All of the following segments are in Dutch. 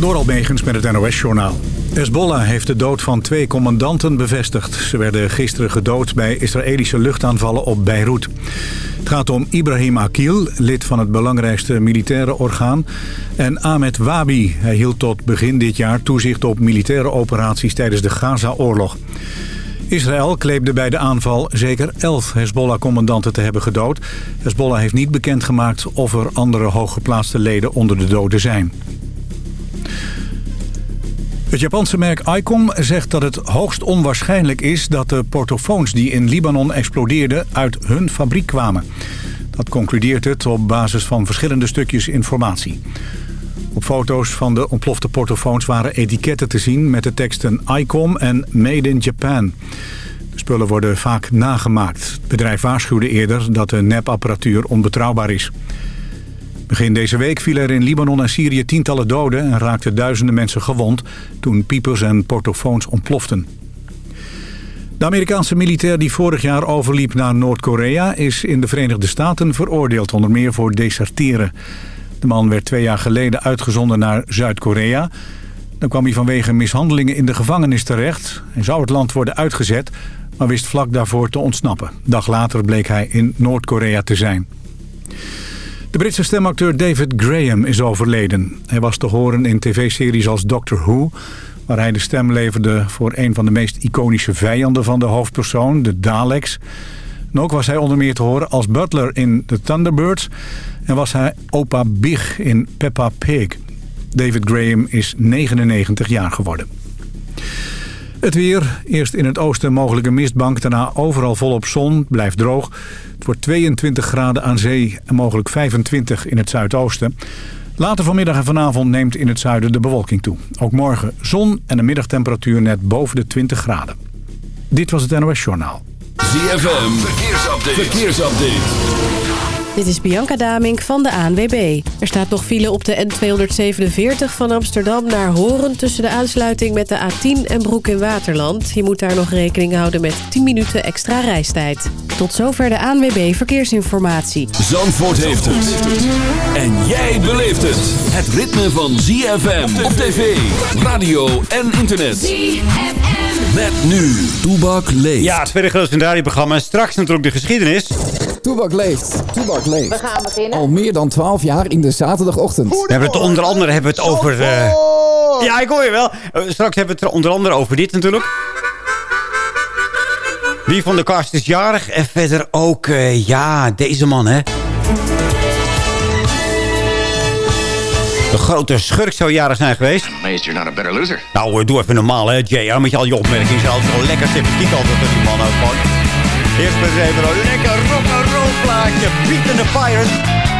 Door Almegens met het NOS-journaal. Hezbollah heeft de dood van twee commandanten bevestigd. Ze werden gisteren gedood bij Israëlische luchtaanvallen op Beirut. Het gaat om Ibrahim Akil, lid van het belangrijkste militaire orgaan... en Ahmed Wabi. Hij hield tot begin dit jaar toezicht op militaire operaties tijdens de Gaza-oorlog. Israël kleepte bij de aanval zeker elf Hezbollah-commandanten te hebben gedood. Hezbollah heeft niet bekendgemaakt of er andere hooggeplaatste leden onder de doden zijn. Het Japanse merk ICOM zegt dat het hoogst onwaarschijnlijk is... dat de portofoons die in Libanon explodeerden uit hun fabriek kwamen. Dat concludeert het op basis van verschillende stukjes informatie. Op foto's van de ontplofte portofoons waren etiketten te zien... met de teksten ICOM en Made in Japan. De spullen worden vaak nagemaakt. Het bedrijf waarschuwde eerder dat de nepapparatuur onbetrouwbaar is. Begin deze week vielen er in Libanon en Syrië tientallen doden... en raakten duizenden mensen gewond toen piepers en portofoons ontploften. De Amerikaanse militair die vorig jaar overliep naar Noord-Korea... is in de Verenigde Staten veroordeeld onder meer voor deserteren. De man werd twee jaar geleden uitgezonden naar Zuid-Korea. Dan kwam hij vanwege mishandelingen in de gevangenis terecht. Hij zou het land worden uitgezet, maar wist vlak daarvoor te ontsnappen. Dag later bleek hij in Noord-Korea te zijn. De Britse stemacteur David Graham is overleden. Hij was te horen in tv-series als Doctor Who... waar hij de stem leverde voor een van de meest iconische vijanden van de hoofdpersoon, de Daleks. En ook was hij onder meer te horen als butler in The Thunderbirds... en was hij opa Big in Peppa Pig. David Graham is 99 jaar geworden. Het weer, eerst in het oosten mogelijke mistbank, daarna overal volop zon, blijft droog. Het wordt 22 graden aan zee en mogelijk 25 in het zuidoosten. Later vanmiddag en vanavond neemt in het zuiden de bewolking toe. Ook morgen zon en een middagtemperatuur net boven de 20 graden. Dit was het NOS Journaal. ZFM, verkeersupdate. verkeersupdate. Dit is Bianca Damink van de ANWB. Er staat nog file op de N247 van Amsterdam naar Horen... tussen de aansluiting met de A10 en Broek in Waterland. Je moet daar nog rekening houden met 10 minuten extra reistijd. Tot zover de ANWB Verkeersinformatie. Zandvoort heeft het. En jij beleeft het. Het ritme van ZFM op tv, radio en internet. ZFM. Met nu, Toebak leeft. Ja, het tweede grootste radioprogramma. Straks natuurlijk de geschiedenis. Toebak leeft. Toebak leeft. We gaan beginnen. Al meer dan 12 jaar in de zaterdagochtend. We hebben het onder andere hebben we het over... Uh... Ja, ik hoor je wel. Uh, straks hebben we het onder andere over dit natuurlijk. Wie van de kast is jarig? En verder ook, uh, ja, deze man, hè. De grote schurk zou jarig zijn geweest. Amazed you're not a better loser. Nou, doe even normaal, hè, Jay. Dan moet je al je opmerkingen. Je altijd wel lekker sympathiek altijd met die man. Eerst maar eens even een lekker rock'n'roll plaatje. Beat in the Pirates.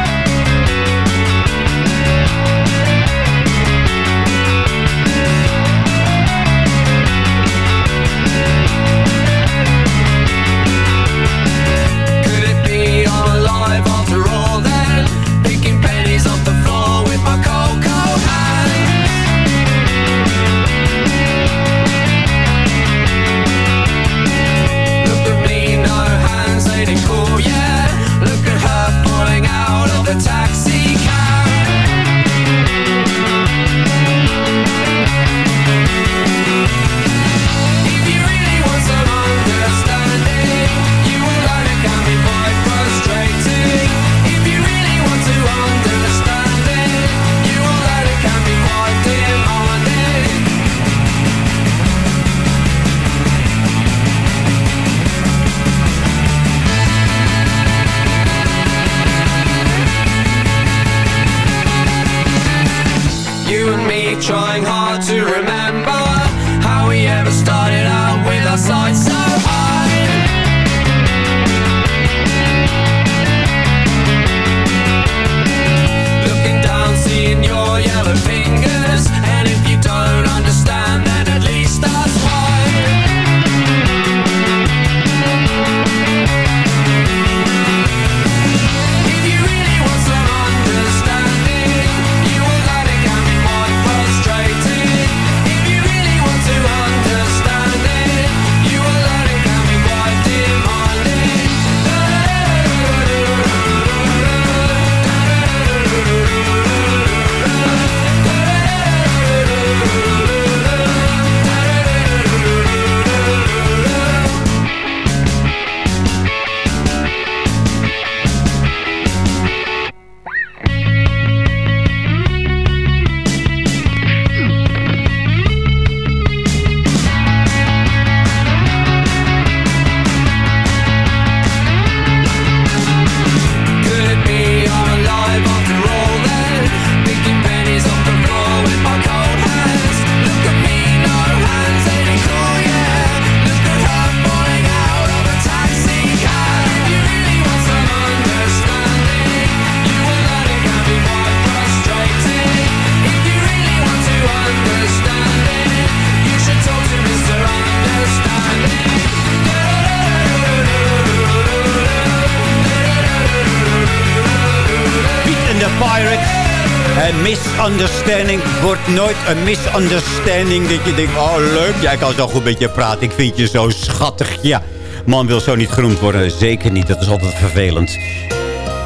Misunderstanding wordt nooit een misunderstanding. Dat je denkt, oh leuk, jij kan zo goed met je praten. Ik vind je zo schattig. Ja, man wil zo niet genoemd worden. Zeker niet, dat is altijd vervelend.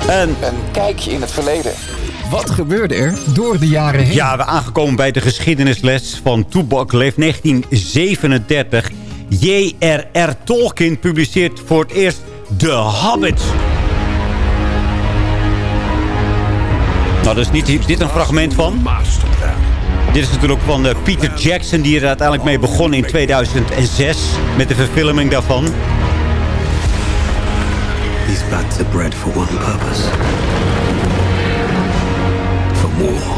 En Een kijkje in het verleden. Wat gebeurde er door de jaren heen? ja, we aangekomen bij de geschiedenisles van Toebak Leef 1937. J.R.R. Tolkien publiceert voor het eerst The Hobbit. Nou, dat is niet dit een fragment van. Dit is natuurlijk van eh, Peter Jackson, die er uiteindelijk mee begon in 2006 met de verfilming daarvan. These bats are bred for one purpose. For war.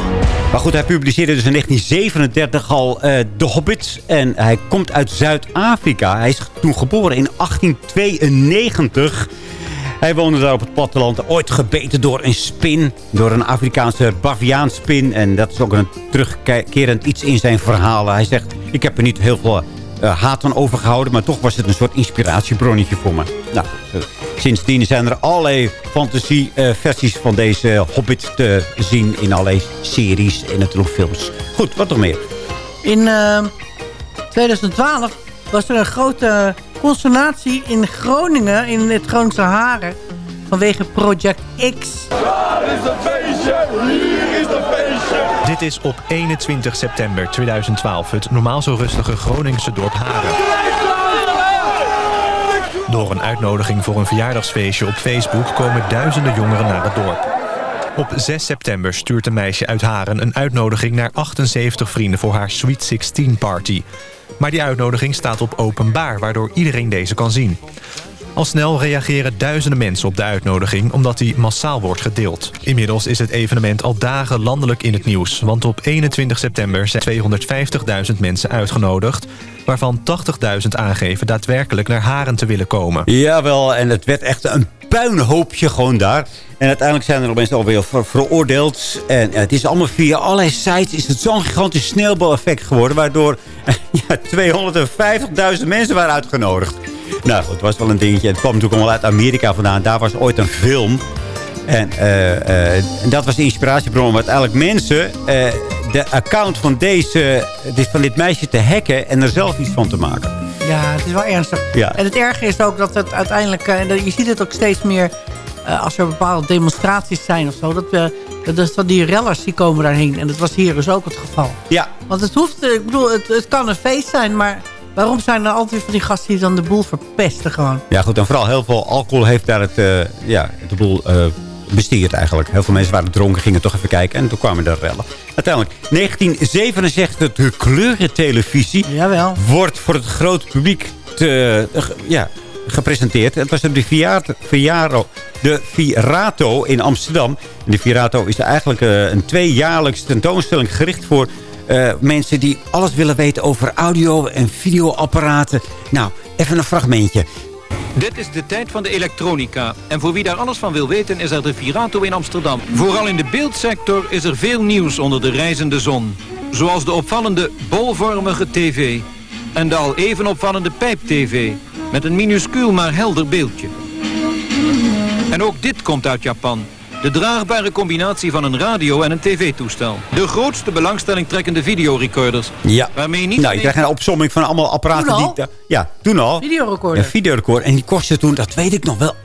Maar goed, hij publiceerde dus in 1937 al eh The Hobbit. En hij komt uit Zuid-Afrika. Hij is toen geboren in 1892. Hij woonde daar op het platteland. Ooit gebeten door een spin. Door een Afrikaanse baviaanspin. En dat is ook een terugkerend iets in zijn verhalen. Hij zegt, ik heb er niet heel veel eh, haat aan overgehouden. Maar toch was het een soort inspiratiebronnetje voor me. Nou, eh, sindsdien zijn er allerlei fantasieversies van deze Hobbit te zien. In allerlei series en natuurlijk films. Goed, wat nog meer? In eh, 2012 was er een grote consternatie in Groningen, in het Groningse Haren, vanwege Project X. Dit is op 21 september 2012 het normaal zo rustige Groningse dorp Haren. Door een uitnodiging voor een verjaardagsfeestje op Facebook komen duizenden jongeren naar het dorp. Op 6 september stuurt een meisje uit Haren een uitnodiging naar 78 vrienden voor haar Sweet 16 party. Maar die uitnodiging staat op openbaar, waardoor iedereen deze kan zien. Al snel reageren duizenden mensen op de uitnodiging... omdat die massaal wordt gedeeld. Inmiddels is het evenement al dagen landelijk in het nieuws... want op 21 september zijn 250.000 mensen uitgenodigd... waarvan 80.000 aangeven daadwerkelijk naar Haren te willen komen. Jawel, en het werd echt een puinhoopje gewoon daar. En uiteindelijk zijn er al mensen alweer ver- veroordeeld. En het is allemaal via allerlei sites is het zo'n gigantisch sneeuwbaleffect geworden... waardoor ja, 250.000 mensen waren uitgenodigd. Nou het was wel een dingetje. Het kwam natuurlijk allemaal uit Amerika vandaan. Daar was ooit een film. En, eh, eh, dat was de inspiratiebron om uiteindelijk mensen... eh, de account van, deze, van dit meisje te hacken... en er zelf iets van te maken. Ja, het is wel ernstig. Ja. En het erge is ook dat het uiteindelijk... eh, en dat- je ziet het ook steeds meer eh, als er bepaalde demonstraties zijn of zo. Dat, we, dat, is van die rellers die komen daarheen. En dat was hier dus ook het geval. Ja, Want het hoeft... eh, Ik bedoel, het, het kan een feest zijn, maar... Waarom zijn er altijd van die gasten die dan de boel verpesten gewoon? Ja, goed. En vooral heel veel alcohol heeft daar het, eh, ja, de boel eh bestierd eigenlijk. Heel veel mensen waren dronken, gingen toch even kijken. En toen kwamen er rellen. Uiteindelijk, 1967, de kleurentelevisie Jawel. wordt voor het grote publiek te, eh, ja, gepresenteerd. Het was op de Viato, de Virato in Amsterdam. En de Virato is eigenlijk eh, een tweejaarlijks tentoonstelling gericht voor... eh, mensen die alles willen weten over audio- en videoapparaten. Nou, even een fragmentje. Dit is de tijd van de elektronica. En voor wie daar alles van wil weten is er de Virato in Amsterdam. Vooral in de beeldsector is er veel nieuws onder de reizende zon. Zoals de opvallende bolvormige tv. En de al even opvallende pijp-tv. Met een minuscuul maar helder beeldje. En ook dit komt uit Japan. De draagbare combinatie van een radio en een tv-toestel. De grootste belangstelling trekkende videorecorders. Ja. Waarmee niet Nou, je krijgt een opsomming van allemaal apparaten Toen al? die... Ja, toen al. Videorecorder. Een videorecorder. En die kostte toen, dat weet ik nog wel,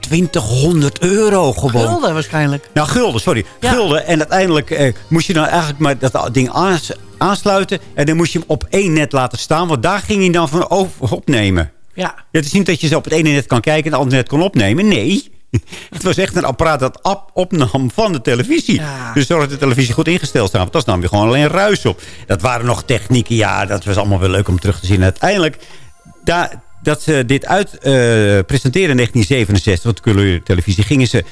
2800 euro gewoon. Gulden waarschijnlijk. Nou, gulden, sorry. Ja. Gulden. En uiteindelijk eh, moest je dan eigenlijk maar dat ding aans- aansluiten. En dan moest je hem op één net laten staan. Want daar ging hij dan van over opnemen. Ja. Ja, het is niet dat je zo op het ene net kan kijken en het andere net kon opnemen. Nee. Het was echt een apparaat dat op, opnam van de televisie. Ja. Dus zorg dat de televisie goed ingesteld staat. Want dat nam je gewoon alleen ruis op. Dat waren nog technieken. Ja, dat was allemaal wel leuk om terug te zien. En uiteindelijk, daar, dat ze dit uit presenteren in 1967 op de kleurtelevisie... gingen ze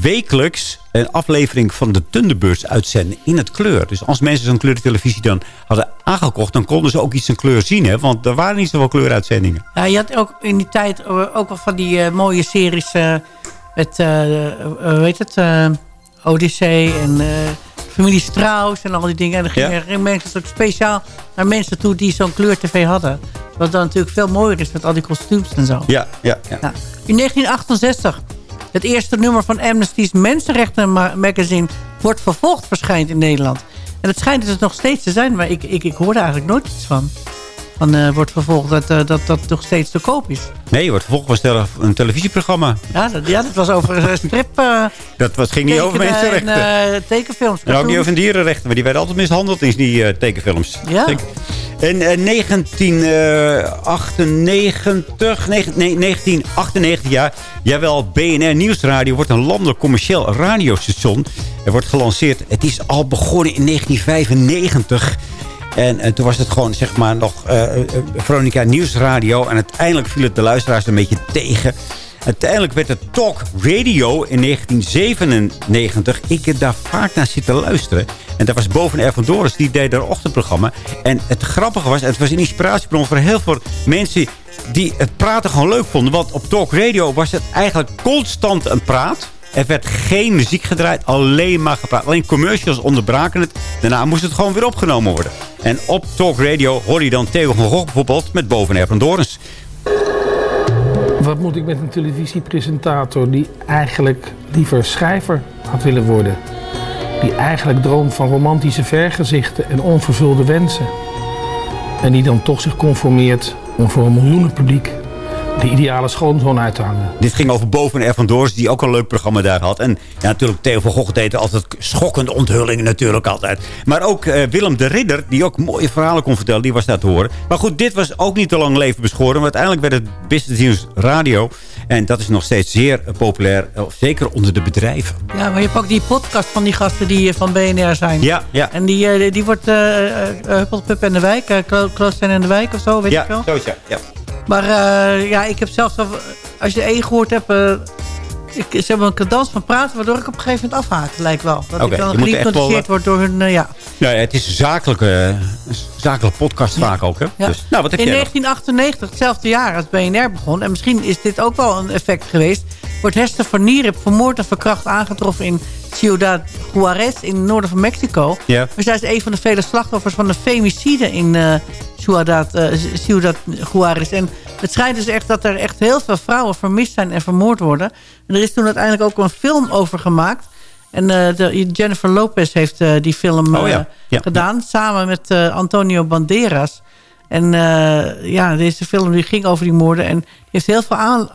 wekelijks een aflevering van de Thunderbirds uitzenden in het kleur. Dus als mensen zo'n kleurtelevisie dan hadden aangekocht... dan konden ze ook iets in kleur zien. Hè? Want er waren niet zoveel kleuruitzendingen. Ja, je had ook in die tijd eh, ook wel van die eh, mooie series met, eh eh, hoe heet het, eh, Odyssee en Familie Strauss en al die dingen. En dan gingen Ja. mensen ook speciaal naar mensen toe die zo'n kleur-tv hadden. Wat dan natuurlijk veel mooier is met al die kostuums en zo. Ja, ja, ja. Nou, in 1968, het eerste nummer van Amnesty's Mensenrechten ma- magazine wordt vervolgd verschijnt in Nederland. En het schijnt dus nog steeds te zijn, maar ik, ik, ik hoorde eigenlijk nooit iets van. Van uh, wordt vervolgd dat, uh, dat dat nog steeds te koop is. Nee, wordt vervolgd was een televisieprogramma. Ja, dat, ja, dat was over een strip. Uh, dat was, ging niet over mensenrechten. En tekenfilms. En ook niet over dierenrechten, maar die werden altijd mishandeld in die tekenfilms. Ja. In 1998, nee, 1998 jaar, jawel, BNR Nieuwsradio wordt een landelijk commercieel radiostation. Er wordt gelanceerd, het is al begonnen in 1995... En, en, toen was het gewoon, zeg maar, nog uh, Veronica Nieuwsradio. En uiteindelijk viel het de luisteraars een beetje tegen. Uiteindelijk werd het Talk Radio in 1997. Ik heb daar vaak naar zitten luisteren. En dat was boven Ervan Doris, die deed daar ochtendprogramma. En het grappige was, het was een inspiratiebron voor heel veel mensen... die het praten gewoon leuk vonden. Want op Talk Radio was het eigenlijk constant een praat. Er werd geen muziek gedraaid, alleen maar gepraat. Alleen commercials onderbraken het. Daarna moest het gewoon weer opgenomen worden. En op Talk Radio hoor je dan Theo van Gogh bijvoorbeeld met Boven Ervan Dorens. Wat moet ik met een televisiepresentator die eigenlijk liever schrijver had willen worden? Die eigenlijk droomt van romantische vergezichten en onvervulde wensen. En die dan toch zich conformeert om voor een miljoenen publiek de ideale schoonzoon uit te hangen. Dit ging over Boven en Van die ook een leuk programma daar had. En ja, natuurlijk Theo van Gogh deed altijd schokkende onthullingen natuurlijk altijd. Maar ook uh, Willem de Ridder, die ook mooie verhalen kon vertellen, die was daar te horen. Maar goed, dit was ook niet te lang leven beschoren. Maar uiteindelijk werd het Business News Radio. En dat is nog steeds zeer populair, eh, zeker onder de bedrijven. Ja, maar je ook die podcast van die gasten die eh, van BNR zijn. Ja, ja. En die, die wordt Huppelpup en de Wijk, uh, Kloos en de Wijk of zo, weet ja, ik wel. Zo is ja, ja. Maar ja, ik heb zelfs... Als je de E gehoord hebt... Ik, ze hebben een cadans van praten... waardoor ik op een gegeven moment afhaak, lijkt wel. Dat okay, ik dan geïnteresseerd word door hun... Uh, ja. ja, het is een zakelijke, zakelijke podcast vaak ook. Hè? Ja. Dus, nou, wat heb In 1998, hetzelfde jaar als BNR begon... en misschien is dit ook wel een effect geweest... wordt Hester van Nierip vermoord en verkracht aangetroffen... in Ciudad Juarez in het noorden van Mexico. Ja. Maar zij is een van de vele slachtoffers van de femicide in uh, Ciudad, uh, Ciudad Juarez. En het schijnt dus echt dat er echt heel veel vrouwen vermist zijn en vermoord worden. En er is toen uiteindelijk ook een film over gemaakt. En uh, de, Jennifer Lopez heeft uh, die film oh, ja. Ja. gedaan. Samen met Antonio Banderas. En ja, deze film die ging over die moorden. En heeft heel veel aan,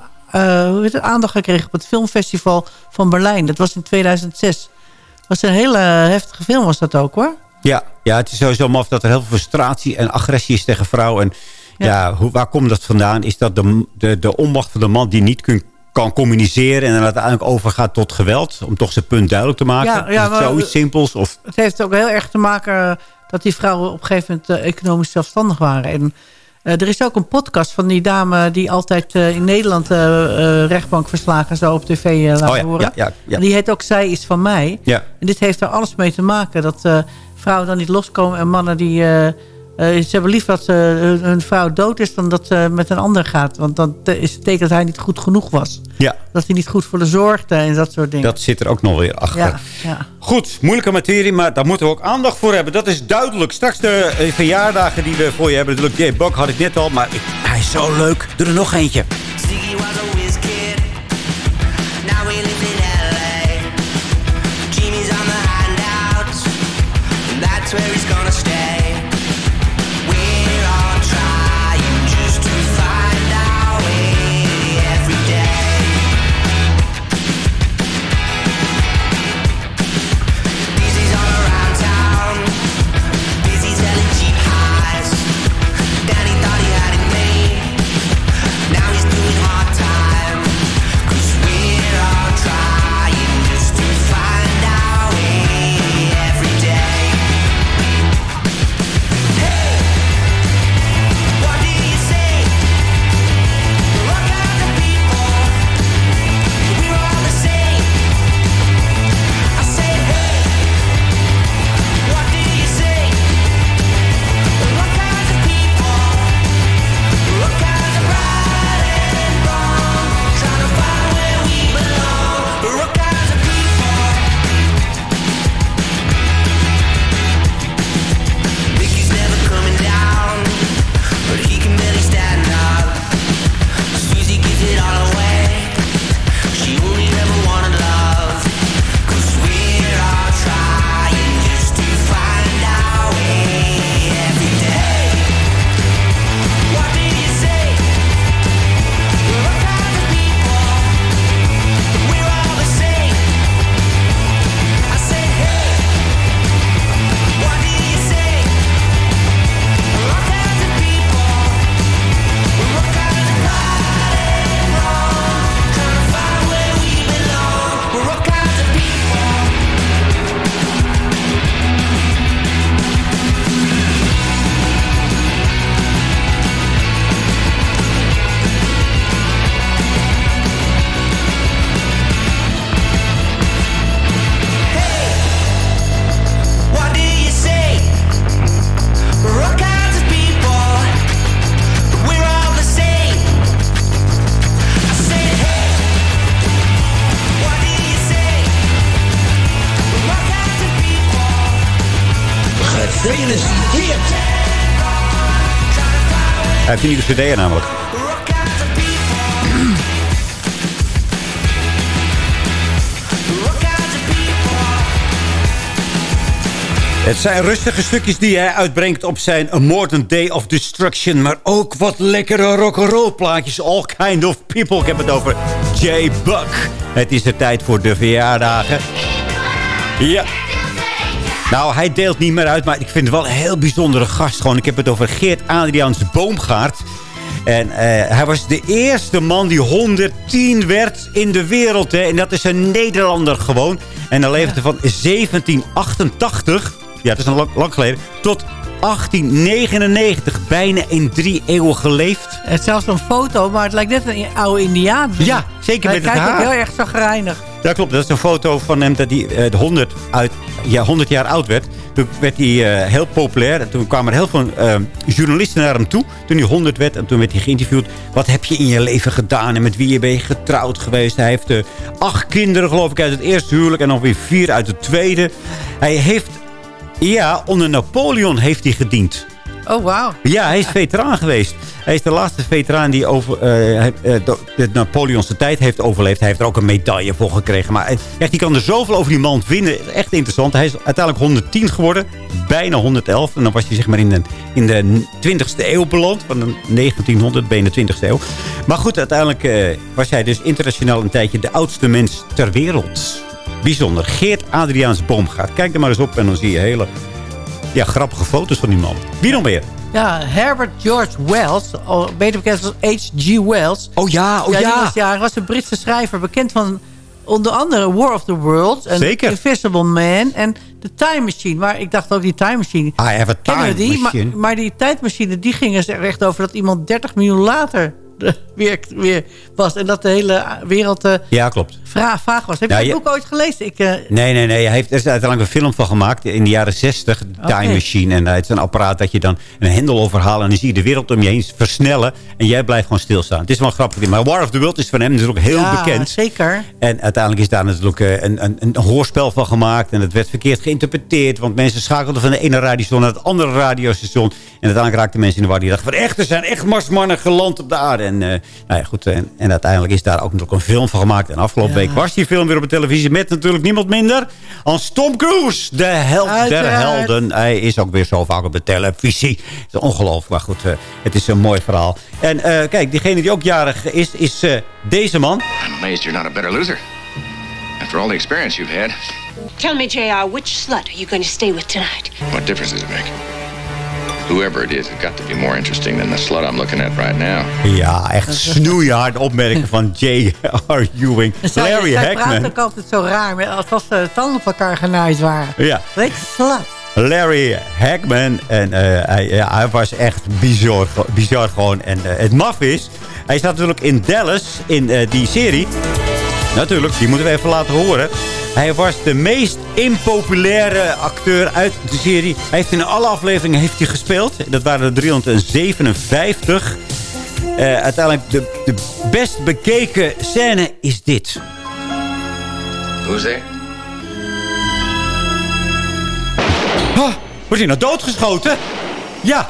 hoe heet het, aandacht gekregen op het filmfestival van Berlijn. Dat was in 2006. Dat was een hele heftige film was dat ook hoor. Ja, ja het is sowieso maf dat er heel veel frustratie en agressie is tegen vrouwen. En ja, ja hoe, waar komt dat vandaan? Is dat de, de, de onmacht van de man die niet kan communiceren... en dan uiteindelijk overgaat tot geweld... om toch zijn punt duidelijk te maken? Ja, ja, is het zoiets simpels? Of? Het heeft ook heel erg te maken dat die vrouwen op een gegeven moment... Uh, economisch zelfstandig waren. En uh, er is ook een podcast van die dame... die altijd uh, in Nederland rechtbankverslagen zo op tv laat oh, ja, horen. Ja, ja, ja. En die heet ook Zij is van mij. Ja. En dit heeft er alles mee te maken... dat vrouwen dan niet loskomen en mannen die... Uh, ze hebben liever dat uh, hun vrouw dood is dan dat ze met een ander gaat. Want dan is het teken dat hij niet goed genoeg was. Ja. Dat hij niet goed voor de zorgde en dat soort dingen. Dat zit er ook nog weer achter. Ja, ja. Goed, moeilijke materie, maar daar moeten we ook aandacht voor hebben. Dat is duidelijk. Straks de uh, verjaardagen die we voor je hebben. Natuurlijk, Jay Buck had ik net al, maar ik, hij is zo leuk. Doe er nog eentje. Heeft een nieuwe namelijk. Het zijn rustige stukjes die hij uitbrengt op zijn A Modern Day of Destruction. Maar ook wat lekkere rock'n'roll plaatjes. All kind of people. Ik heb het over Jay Buck. Het is de tijd voor de verjaardagen. Ja. Nou, hij deelt niet meer uit, maar ik vind het wel een heel bijzondere gast. Gewoon, ik heb het over Geert Adriaans Boomgaard. En eh, hij was de eerste man die 110 werd in de wereld. Hè. En dat is een Nederlander gewoon. En hij leefde van 1788, ja, dat is een lang, lang geleden, tot 1899. Bijna in drie eeuwen geleefd. Het is zelfs een foto, maar het lijkt net een oude indiaan. Ja, zeker Hij met het kijkt ook haar. heel erg zagrijnig. Ja, klopt. Dat is een foto van hem dat hij eh, 100, uit, ja, 100 jaar oud werd. Toen werd hij eh, heel populair. En toen kwamen er heel veel eh, journalisten naar hem toe. Toen hij 100 werd. En toen werd hij geïnterviewd. Wat heb je in je leven gedaan? En met wie ben je getrouwd geweest? Hij heeft eh, acht kinderen, geloof ik, uit het eerste huwelijk. En nog weer vier uit het tweede. Hij heeft... Ja, onder Napoleon heeft hij gediend. Oh, wauw. Ja, hij is veteraan geweest. Hij is de laatste veteraan die over, eh, eh, de, Napoleonse tijd heeft overleefd. Hij heeft er ook een medaille voor gekregen. Maar echt, die kan er zoveel over die man vinden. Echt interessant. Hij is uiteindelijk 110 geworden. Bijna 111. En dan was hij zeg maar in de, in de 20ste eeuw beland. Van de 1900 ben je in de 20ste eeuw. Maar goed, uiteindelijk eh, was hij dus internationaal een tijdje de oudste mens ter wereld. Bijzonder. Geert Adriaans Boomgaard. Kijk er maar eens op en dan zie je hele ja, grappige foto's van die man. Wie nog meer? Ja, Herbert George Wells, beter bekend als H.G. Wells. Oh ja, oh ja. ja. Was, ja, hij was een Britse schrijver, bekend van onder andere War of the Worlds. En Zeker. Invisible Man en The Time Machine. Maar ik dacht ook die Time Machine. I have a time die? machine. Maar, maar die tijdmachine, die ging er echt over dat iemand 30 miljoen later weer, weer was. En dat de hele wereld eh, Ja, klopt. Vra- vaag was. Heb je dat je- boek ooit gelezen? Ik, eh, Nee, nee, nee. Hij heeft er is uiteindelijk een film van gemaakt in de jaren 60. Time Oké. Machine. En het is een apparaat dat je dan een hendel overhaalt. En dan zie je de wereld om je heen versnellen. En jij blijft gewoon stilstaan. Het is wel een grappig. Maar War of the World is van hem natuurlijk heel ja, bekend. zeker. En uiteindelijk is daar natuurlijk eh, een, een, een hoorspel van gemaakt. En het werd verkeerd geïnterpreteerd. Want mensen schakelden van de ene radiostation naar het andere radiostation. En uiteindelijk raakten mensen in de war. Die dachten van echt, er zijn echt marsmannen geland op de aarde. En, eh, nou ja, goed, en, en uiteindelijk is daar ook natuurlijk een film van gemaakt. En afgelopen. Week was die film weer op de televisie. Met natuurlijk niemand minder als Tom Cruise. De held der helden. Hij is ook weer zo vaak op de televisie. Het is ongelooflijk. Maar goed, eh, het is een mooi verhaal. En eh, kijk, diegene die ook jarig is, is eh, deze man. I'm amazed you're not a better loser. After all the experience you've had, Tell me, JR, which slut are you going to stay with tonight? what difference does it make? Whoever it is, it's got to be more interesting than the slut I'm looking at right now. Ja, echt snoeihard opmerking van J.R. Ewing. Zij, Larry zij praat Hackman. ook altijd zo raar, met- alsof de tanden op elkaar genaaid waren. Ja. Weet je, slat. Larry Hackman. En eh, hij, ja, hij was echt bizar, bizar gewoon. En eh, het maf is, hij staat natuurlijk in Dallas in eh, die serie. Natuurlijk, die moeten we even laten horen. Hij was de meest impopulaire acteur uit de serie. Hij heeft in alle afleveringen heeft hij gespeeld. Dat waren er 357. Eh, uiteindelijk de, de best bekeken scène is dit. Who's there? Ah, wordt hij nou doodgeschoten? Ja.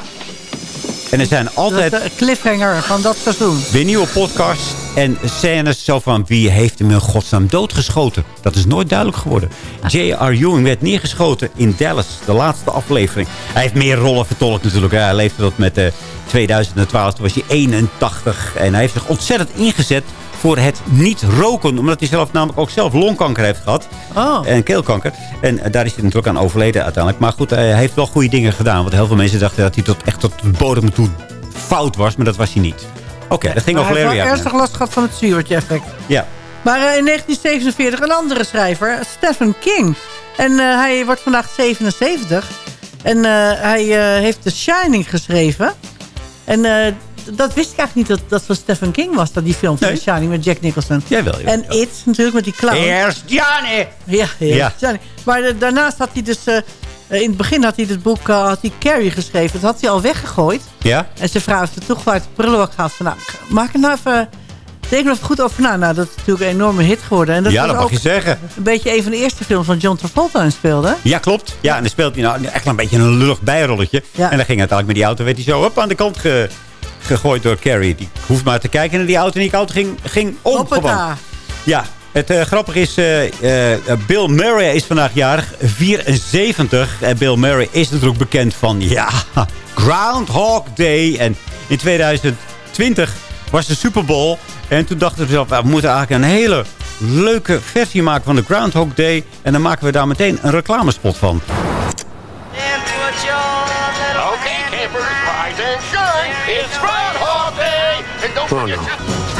En er zijn Dat altijd is de cliffhanger van dat seizoen. weer nieuwe podcasts en scènes zo van... wie heeft hem in godsnaam doodgeschoten? Dat is nooit duidelijk geworden. J.R. Ewing werd neergeschoten in Dallas, de laatste aflevering. Hij heeft meer rollen vertolkt natuurlijk. Hij leefde tot met eh 2012, toen was hij 81. En hij heeft zich ontzettend ingezet voor het niet roken. Omdat hij zelf namelijk ook zelf longkanker heeft gehad. Oh. En keelkanker. En eh, daar is hij natuurlijk aan overleden uiteindelijk. Maar goed, hij heeft wel goede dingen gedaan. Want heel veel mensen dachten dat hij tot, echt tot de bodem toe fout was. Maar dat was hij niet. Oké, dat ging over hij heeft Larry wel Hackman. ernstig last gehad van het zuurtje effect. Ja. Maar eh, in 1947 een andere schrijver, Stephen King. En eh, hij wordt vandaag 77. En hij heeft The Shining geschreven. En dat wist ik eigenlijk niet dat dat van Stephen King was. Dat die film van Nee. Shining met Jack Nicholson. Jij wel, En It natuurlijk met die clown. Eerst Johnny! Ja, ja. Ja. Johnny. Maar eh, daarnaast had hij dus... eh, eh, in het begin had hij het boek had hij Carrie geschreven. Dat had hij al weggegooid. Ja? En zijn vrouw heeft het toch uit de prullenbak gehaald. Van, nou, maak het nou even Denk er even goed over na. Nou, dat is natuurlijk een enorme hit geworden. En dat ja, was dat mag ook je zeggen. Een beetje een van de eerste films van John Travolta in speelde. Ja, klopt. Ja, en dan speelt hij nou echt een beetje een lullig bijrolletje. Ja. En dan ging uiteindelijk met die auto, werd hij zo op aan de kant ge- gegooid door Carrie. Die hoeft maar te kijken naar die auto en die auto ging, ging om Hoppata. gewoon. Ja, het eh, grappige is, eh, eh, Bill Murray is vandaag jarig, 74. En Bill Murray is natuurlijk bekend van, ja, Groundhog Day. En in 2020 was de Super Bowl. En toen dachten we zelf, we moeten eigenlijk een hele leuke versie maken van de Groundhog Day. En dan maken we daar meteen een reclamespot van. Campers, rise and shine. It's Groundhog Day. And don't forget to...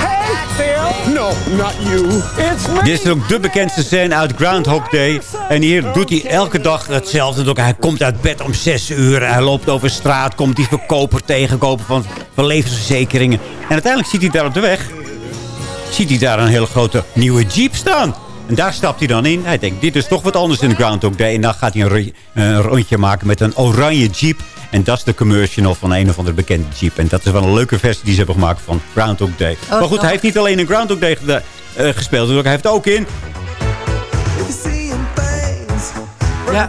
Hey, Phil. No, not you. It's me. Dit is ook de bekendste scène uit Groundhog Day. En hier doet hij elke dag hetzelfde. Ook Hij komt uit bed om 6 uur. Hij loopt over straat. Komt die verkoper tegenkopen van, van levensverzekeringen. En uiteindelijk ziet hij daar op de weg... ziet hij daar een hele grote nieuwe Jeep staan. En daar stapt hij dan in. Hij denkt, dit is toch wat anders in de Groundhog Day. En dan gaat hij een, ro- een rondje maken met een oranje Jeep. En dat is de commercial van een of andere bekende Jeep. En dat is wel een leuke versie die ze hebben gemaakt van Groundhog Day. maar goed, hij heeft niet alleen in Groundhog Day eh, gespeeld. dus ook- Hij heeft ook in Ja.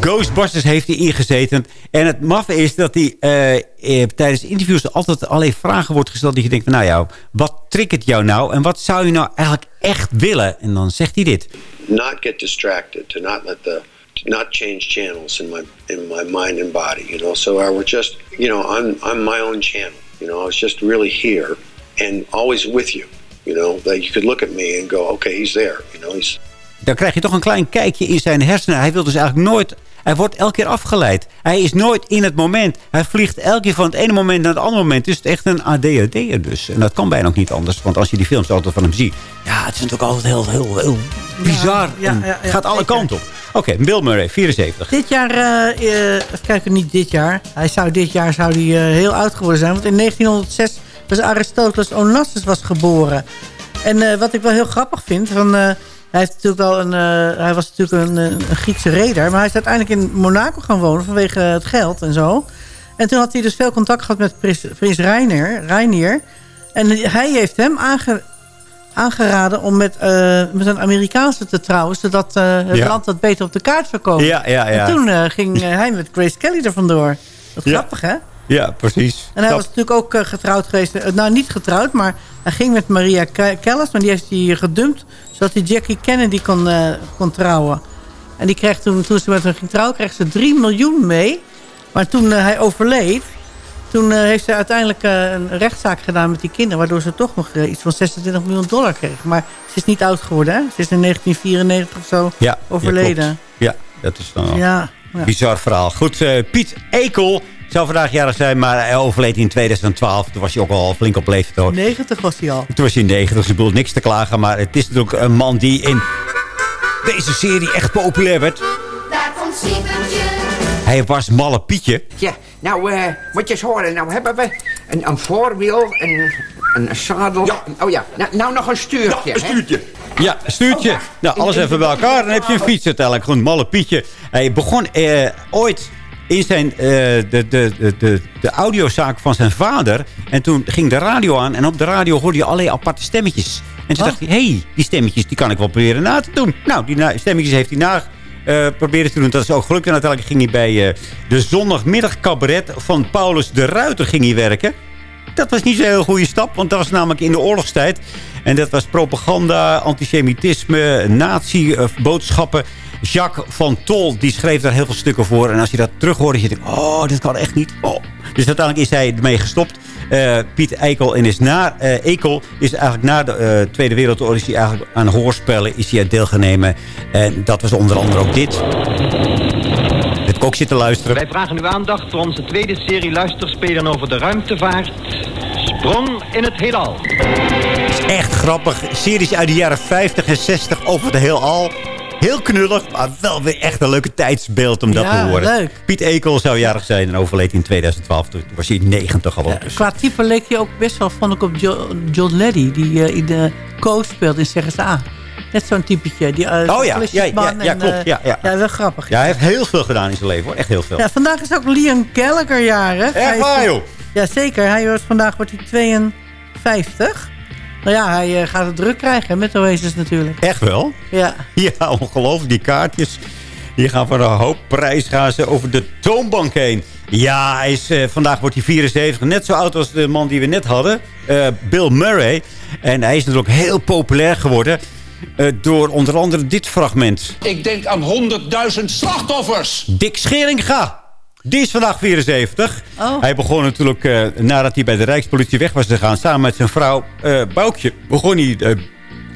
Ghostbusters heeft hij ingezeten. En het maffe is dat hij eh, eh, tijdens interviews altijd alleen vragen wordt gesteld... die je denkt van, nou ja, wat triggert jou nou? En wat zou je nou eigenlijk echt willen? En dan zegt hij dit. not get distracted, to not let the not change channels in my in my mind and body, you know. So I were just, you know, I'm I'm my own channel, you know. I was just really here and always with you, you know. That you could look at me and go, okay, he's there, you know. He's Dan krijg je toch een klein kijkje in zijn hersenen. Hij wil dus eigenlijk nooit... Hij wordt elke keer afgeleid. Hij is nooit in het moment. Hij vliegt elke keer van het ene moment naar het andere moment. Het is echt een ADHD'er dus. En dat kan bijna ook niet anders. Want als je die films altijd van hem ziet... Ja, het is natuurlijk altijd heel, heel, heel bizar. ja, en ja, ja, gaat alle kanten op. Oké, Bill Murray, 74. Dit jaar, kijken, niet dit jaar. Hij zou dit jaar zou hij, eh, heel oud geworden zijn. Want in 1906 was Aristoteles Onassis was geboren. En wat ik wel heel grappig vind... Van, hij, heeft natuurlijk wel een, hij was natuurlijk een, een Griekse reder. Maar hij is uiteindelijk in Monaco gaan wonen vanwege het geld en zo. En toen had hij dus veel contact gehad met prins, prins Reinier, Reinier. En hij heeft hem aange, aangeraden om met, eh, met een Amerikaanse te trouwen... zodat eh, het Ja. land dat beter op de kaart zou komen. Ja, ja, ja. En toen eh, ging hij met Grace Kelly er vandoor. Dat is grappig, hè? Ja, precies. En hij was natuurlijk ook getrouwd geweest. nou, niet getrouwd, maar hij ging met Maria Ke- Callas. Maar die heeft hij gedumpt, zodat hij Jackie Kennedy kon, kon trouwen. En die kreeg toen, toen ze met hem ging trouwen, kreeg ze 3 miljoen mee. Maar toen hij overleed, toen eh, heeft ze uiteindelijk eh, een rechtszaak gedaan met die kinderen. Waardoor ze toch nog eh, iets van 26 miljoen dollar kreeg. Maar ze is niet oud geworden, hè? Ze is in 1994 of zo ja, overleden. Ja, dat is dan Ja, ja. Bizar verhaal. Goed, eh, Piet Ekel zou vandaag jarig zijn, maar hij overleed in 2012. Toen was hij ook al flink op leeftijd. hoor. 90 was hij al. Toen was hij 90, dus ik bedoel niks te klagen. Maar het is natuurlijk een man die in deze serie echt populair werd. Daar komt Siebertje. Hij was Malle Pietje. Ja, nou, eh moet je eens horen. Nou hebben we een, een voorwiel, een, een zadel. Oh ja, nou, nou nog een stuurtje. een stuurtje. Ja, stuurtje. Nou, alles even bij elkaar. Dan heb je een fiets uiteindelijk. Gewoon Malle Pietje. Hij begon eh, ooit in zijn, eh, de, de, de, de, de audiozaak van zijn vader. En toen ging de radio aan. En op de radio hoorde je allerlei aparte stemmetjes. En toen dacht hij, hé, hey, die stemmetjes die kan ik wel proberen na te doen. Nou, die stemmetjes heeft hij na eh, proberen te doen. Dat is ook gelukt. En uiteindelijk ging hij bij eh, de zondagmiddagcabaret van Paulus de Ruiter ging hij werken. Dat was niet zo'n heel goede stap, want dat was namelijk in de oorlogstijd. En dat was propaganda, antisemitisme, nazi-boodschappen. Jacques van Tol, die schreef daar heel veel stukken voor. En als je dat terug hoorde, je denkt, oh, dit kan echt niet. Oh. Dus uiteindelijk is hij ermee gestopt. Eh, Piet Eikel en is na, eh, Ekel is eigenlijk na de eh, Tweede Wereldoorlog is hij eigenlijk aan hoorspellen is hij aan deelgenomen. En dat was onder andere ook dit. Heb ik ook zitten luisteren. Wij vragen uw aandacht voor onze tweede serie luisterspelen over de ruimtevaart. Sprong in het heelal. is echt grappig. Series uit de jaren 50 en 60 over de heelal. Heel knullig, maar wel weer echt een leuke tijdsbeeld om dat Ja, te horen. leuk. Piet Ekel zou jarig zijn en overleed in 2012. Toen was hij 90 al. dus. Qua type leek je ook best wel, vond ik, op Jo- John Leddy. Die eh, in de Co speelt in CSA. Net zo'n typetje. Die, eh, Oh ja, ja, ja, ja, klopt. eh, Ja, ja. ja, wel grappig. Ja, hij heeft heel veel gedaan in zijn leven hoor. Echt heel veel. Ja, vandaag is ook Liam Gallagher jarig. Echt waar, joh? Ja, zeker. Hij wordt, vandaag wordt hij 52. Nou ja, hij eh, gaat het druk krijgen met Oasis natuurlijk. Echt wel? Ja. Ja, ongelooflijk. Die kaartjes. Die gaan voor een hoop prijs gaan ze over de toonbank heen. Ja, hij is, eh, vandaag wordt hij 74. Net zo oud als de man die we net hadden. eh, Bill Murray. En hij is natuurlijk heel populair geworden. eh, door onder andere dit fragment. Ik denk aan 100.000 slachtoffers. Dick Scheringa. Die is vandaag 74. Hij begon natuurlijk, eh, nadat hij bij de Rijkspolitie weg was gegaan... samen met zijn vrouw eh Boukje, begon hij,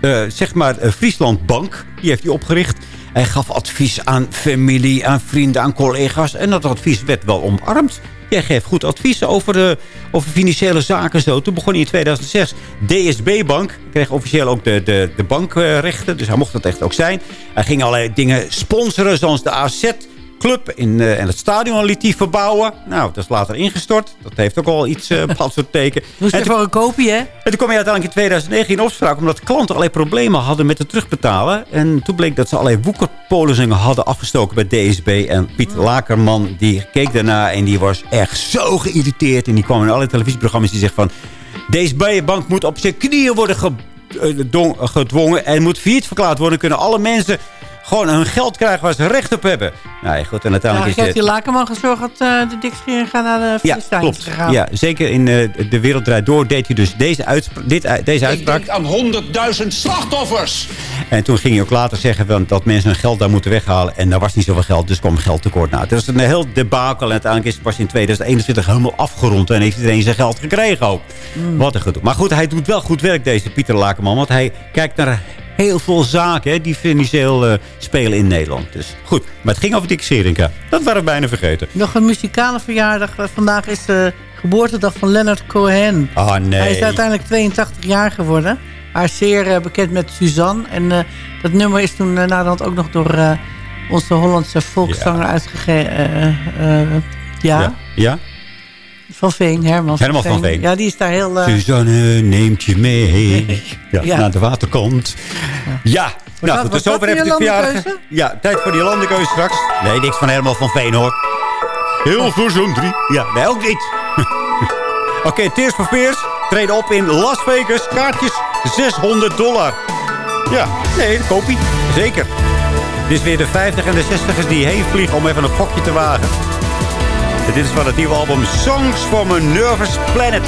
eh, zeg maar, Friesland Bank. Die heeft hij opgericht. Hij gaf advies aan familie, aan vrienden, aan collega's. En dat advies werd wel omarmd. Jij geeft goed advies over, de, over financiële zaken. Zo. Toen begon hij in 2006. DSB Bank kreeg officieel ook de, de, de bankrechten. Dus hij mocht dat echt ook zijn. Hij ging allerlei dingen sponsoren, zoals de AZ club in, eh, en het stadion liet hij verbouwen. Nou, dat is later ingestort. Dat heeft ook al iets bepaald soort teken. Moest En toen- voor een kopie, hè? en toen kwam je uiteindelijk in 2009 in opspraak... omdat klanten allerlei problemen hadden met het terugbetalen. En toen bleek dat ze allerlei woekerpolisingen hadden afgestoken bij DSB. En Piet Lakerman die keek daarna en die was echt zo geïrriteerd. En die kwam in alle televisieprogramma's die zegt van... DSB-bank moet op zijn knieën worden eh, gedwongen... en moet failliet verklaard worden. Kunnen alle mensen gewoon hun geld krijgen waar ze recht op hebben. Nou ja, goed, en Ja, uiteindelijk heeft is die het... Lakenman gezorgd dat eh, de Scheringa naar de Ja, Filistijnen klopt. is gegaan. Ja, zeker in eh, de wereld draait door deed hij dus deze, uitspra dit, deze Ik uitspraak. denk aan 100.000 slachtoffers. En toen ging hij ook later zeggen van, dat mensen hun geld daar moeten weghalen. En daar was niet zoveel geld, dus kwam geld tekort. Nou, het was een heel debakel. En uiteindelijk is het pas in 2021 helemaal afgerond. En heeft iedereen zijn geld gekregen ook. Wat een gedoe. Maar goed, hij doet wel goed werk, deze Pieter Lakenman. Want hij kijkt naar heel veel zaken hè, die financieel eh, spelen in Nederland. Dus goed, maar het ging over Dick Seringa. Dat waren we bijna vergeten. Nog een muzikale verjaardag. Eh, Vandaag is de geboortedag van Leonard Cohen. Ah, nee. Hij is uiteindelijk 82 jaar geworden. Hij is zeer eh, bekend met Suzanne. En eh, dat nummer is toen uh, naderhand ook nog door eh, onze Hollandse volkszanger uitgegeven. eh, eh, ja. Ja. ja? Van Veen, Herman Herman van Veen. Ja, die is daar heel... eh, Suzanne neemt je mee ja, naar de waterkant. Ja, nou was dus dat over voor even je de verjaardag. Ja, tijd voor die landenkeuze straks. Nee, niks van Herman van Veen hoor. Heel Verzum 3. Ja, nee, ook niet. Oké, Tears for Fears treden op in Las Vegas. Kaartjes 600 dollar. Ja, nee, dat koop je. Zeker. Dit is weer de 50 en de 60ers die heen vliegen om even een gokje te wagen. Dit is van het nieuwe album Songs from a Nervous Planet.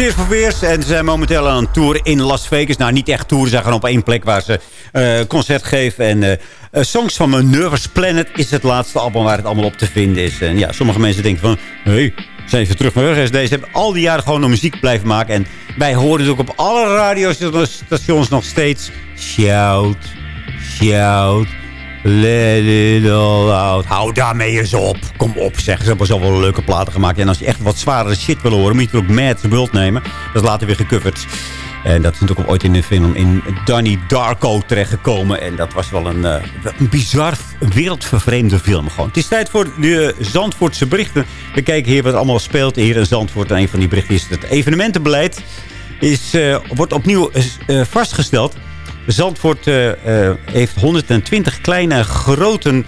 Tears for Fears. En ze zijn momenteel aan een tour in Las Vegas. Nou, niet echt tour. Ze gewoon op één plek waar ze eh, concert geven. En eh, eh, Songs van Nervous Planet is het laatste album waar het allemaal op te vinden is. En ja, sommige mensen denken van... Hey, zijn even terug van ergens. Deze hebben al die jaren gewoon nog muziek blijven maken. En wij horen het ook op alle radiostations nog steeds. Shout, shout, let it all out. Hou daarmee eens op. Kom op, zeg. Ze hebben zo wel leuke platen gemaakt. En als je echt wat zwaardere shit wil horen, moet je ook Mad World nemen. Dat is later weer gecoverd. En dat is natuurlijk ook ooit in een film in Donnie Darko terechtgekomen. En dat was wel een, uh, een bizar, wereldvervreemde film gewoon. Het is tijd voor de Zandvoortse berichten. We kijken hier wat allemaal speelt hier in Zandvoort. En een van die berichten is het evenementenbeleid. Is, uh, wordt opnieuw uh, vastgesteld. Zandvoort heeft 120 kleine, grote...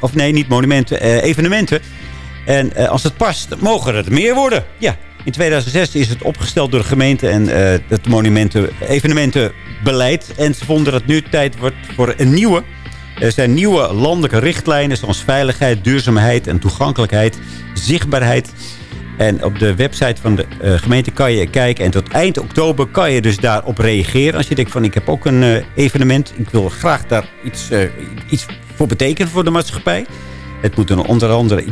of nee, niet monumenten, evenementen. En als het past, mogen er meer worden. Ja, in 2006 is het opgesteld door de gemeente en het monumenten, evenementenbeleid. En ze vonden dat het nu tijd wordt voor een nieuwe. Er zijn nieuwe landelijke richtlijnen zoals veiligheid, duurzaamheid en toegankelijkheid, zichtbaarheid. En op de website van de uh, gemeente kan je kijken. En tot eind oktober kan je dus daarop reageren. Als je denkt van ik heb ook een uh, evenement. Ik wil graag daar iets, iets voor betekenen voor de maatschappij. Het moet dan onder andere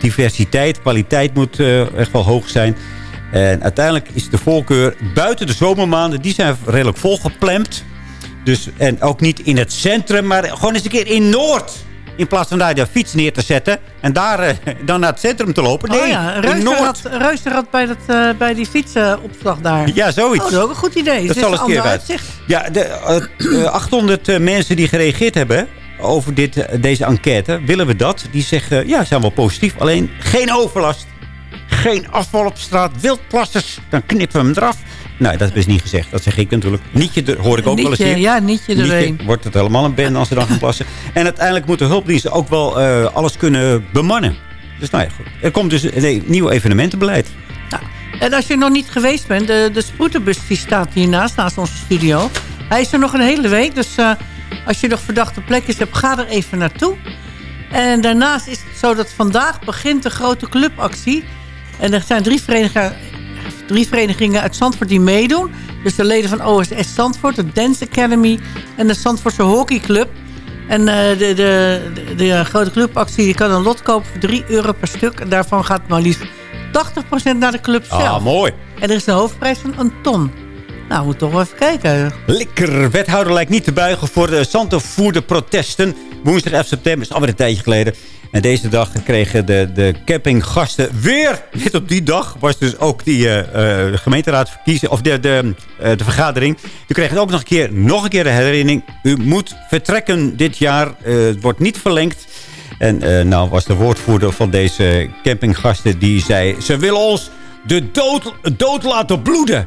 diversiteit, kwaliteit moet echt wel hoog zijn. En uiteindelijk is de voorkeur buiten de zomermaanden. Die zijn redelijk volgeplemd. Dus, en ook niet in het centrum, maar gewoon eens een keer in Noord. In plaats van daar de fiets neer te zetten en daar uh, dan naar het centrum te lopen. Nee, oh ja. Reusterrad bij, dat, uh, bij die fietsenopslag daar. Ja, zoiets. Oh, dat is ook een goed idee. Dat zal eens keer uitzicht. Ja, de uh, 800 mensen die gereageerd hebben over dit, deze enquête. Willen we dat? Die zeggen, ja, zijn wel positief. Alleen geen overlast. Geen afval op straat. Wildplassers. Dan knippen we hem eraf. Nou, dat is niet gezegd. Dat zeg ik natuurlijk. Nietje, hoor ik ook nietje, wel eens hier. Ja, nietje erheen. wordt het helemaal een band als ze dan gaan plassen. En uiteindelijk moeten hulpdiensten ook wel uh, alles kunnen bemannen. Dus nou ja, goed. Er komt dus een nieuw evenementenbeleid. Nou, en als je nog niet geweest bent, de, de spoederbus die staat hiernaast, naast onze studio. Hij is er nog een hele week, dus... Uh, als je nog verdachte plekjes hebt, ga er even naartoe. En daarnaast is het zo dat vandaag begint de grote clubactie. En er zijn drie verenigingen, drie verenigingen uit Zandvoort die meedoen. Dus de leden van OSS Zandvoort, de Dance Academy en de Zandvoortse Hockeyclub. En uh, de, de, de, de, grote clubactie je kan een lot kopen voor 3 euro per stuk. En daarvan gaat maar liefst 80% naar de club zelf. Ah, mooi. En er is de hoofdprijs van een ton. Nou, moet toch wel even kijken. Lekker. Wethouder lijkt niet te buigen voor de Zantenvoerde protesten. Woensdag 11 september is alweer een tijdje geleden. En deze dag kregen de, de campinggasten weer, net op die dag, was dus ook die uh, uh, gemeenteraadverkiezing, of de, de, uh, de vergadering. Toen kregen ook nog een keer, nog een keer de herinnering. U moet vertrekken dit jaar. het wordt niet verlengd. En nou was de woordvoerder van deze campinggasten die zei... Ze willen ons de dood, dood laten bloeden.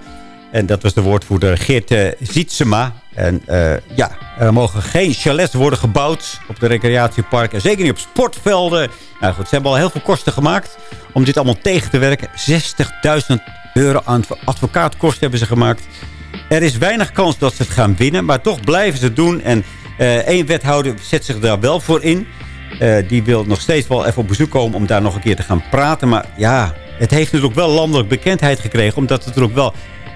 En dat was de woordvoerder Geert Zietsema. En uh, ja, er mogen geen chalets worden gebouwd op de recreatieparken. Zeker niet op sportvelden. Nou goed, ze hebben al heel veel kosten gemaakt om dit allemaal tegen te werken. 60.000 euro aan advocaatkosten hebben ze gemaakt. Er is weinig kans dat ze het gaan winnen, maar toch blijven ze het doen. En uh, één wethouder zet zich daar wel voor in. Uh, die wil nog steeds wel even op bezoek komen om daar nog een keer te gaan praten. Maar ja, het heeft natuurlijk wel landelijk bekendheid gekregen. Omdat het ook wel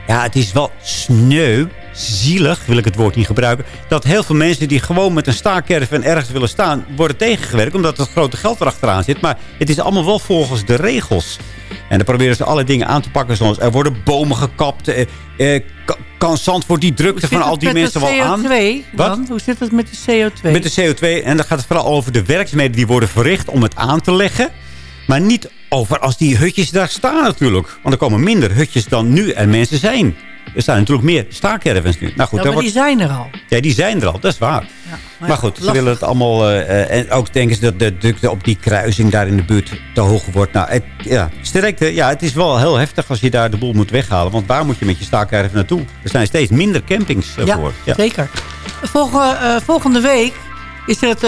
ja, het is wel sneu, zielig, wil ik het woord niet gebruiken... dat heel veel mensen die gewoon met een staakerven ergens willen staan... worden tegengewerkt omdat er grote geld erachteraan zit. Maar het is allemaal wel volgens de regels. En dan proberen ze alle dingen aan te pakken. Zoals er worden bomen gekapt. Eh, eh, kan Zandvoort die drukte van al die mensen wel aan? Wat? Hoe zit het met de CO2? Met de CO2. En dan gaat het vooral over de werkzaamheden die worden verricht om het aan te leggen. Maar niet over als die hutjes daar staan natuurlijk. Want er komen minder hutjes dan nu er mensen zijn. Er staan natuurlijk meer staakervens nu. Nou goed, ja, maar die zijn er al. Ja, die zijn er al. Dat is waar. Ja, maar, maar, goed, ze willen het allemaal... Uh, en ook denken ze dat de drukte op die kruising daar in de buurt te hoog wordt. Nou, het, ja, sterkte, ja, het is wel heel heftig als je daar de boel moet weghalen. Want waar moet je met je staakerven naartoe? Er zijn steeds minder campings uh, ja, voor. Ja, zeker. Volgende, uh, volgende week is er het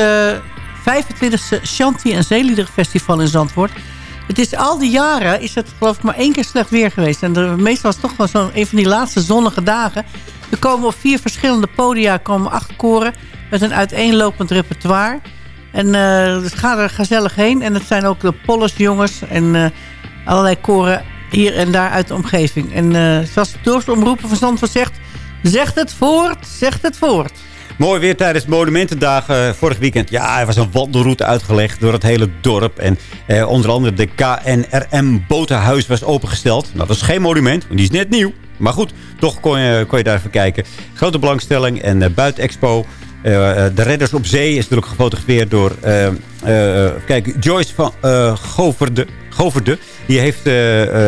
25e Shanti en Zeeliederenfestival in Zandvoort. Het is al die jaren is het geloof ik maar één keer slecht weer geweest. En de, meestal het toch wel zo'n een van die laatste zonnige dagen. Er komen op vier verschillende podia komen acht koren met een uiteenlopend repertoire. En uh, dus ga er gezellig heen. En het zijn ook de Polles jongens en uh, allerlei koren hier en daar uit de omgeving. En uh, zoals de doorstomroepen van Zandvoort zegt... Zegt het voort, zegt het voort. Mooi weer tijdens monumentendagen eh, vorig weekend. Ja, er was een wandelroute uitgelegd door het hele dorp. En eh, onder andere de KNRM Botenhuis was opengesteld. Nou, dat is geen monument, want die is net nieuw. Maar goed, toch kon je, kon je daar even kijken. Grote belangstelling en uh, buitenexpo. Uh, de Redders op Zee is natuurlijk gefotografeerd door kijk, Joyce van Goverde. Goverde. Die heeft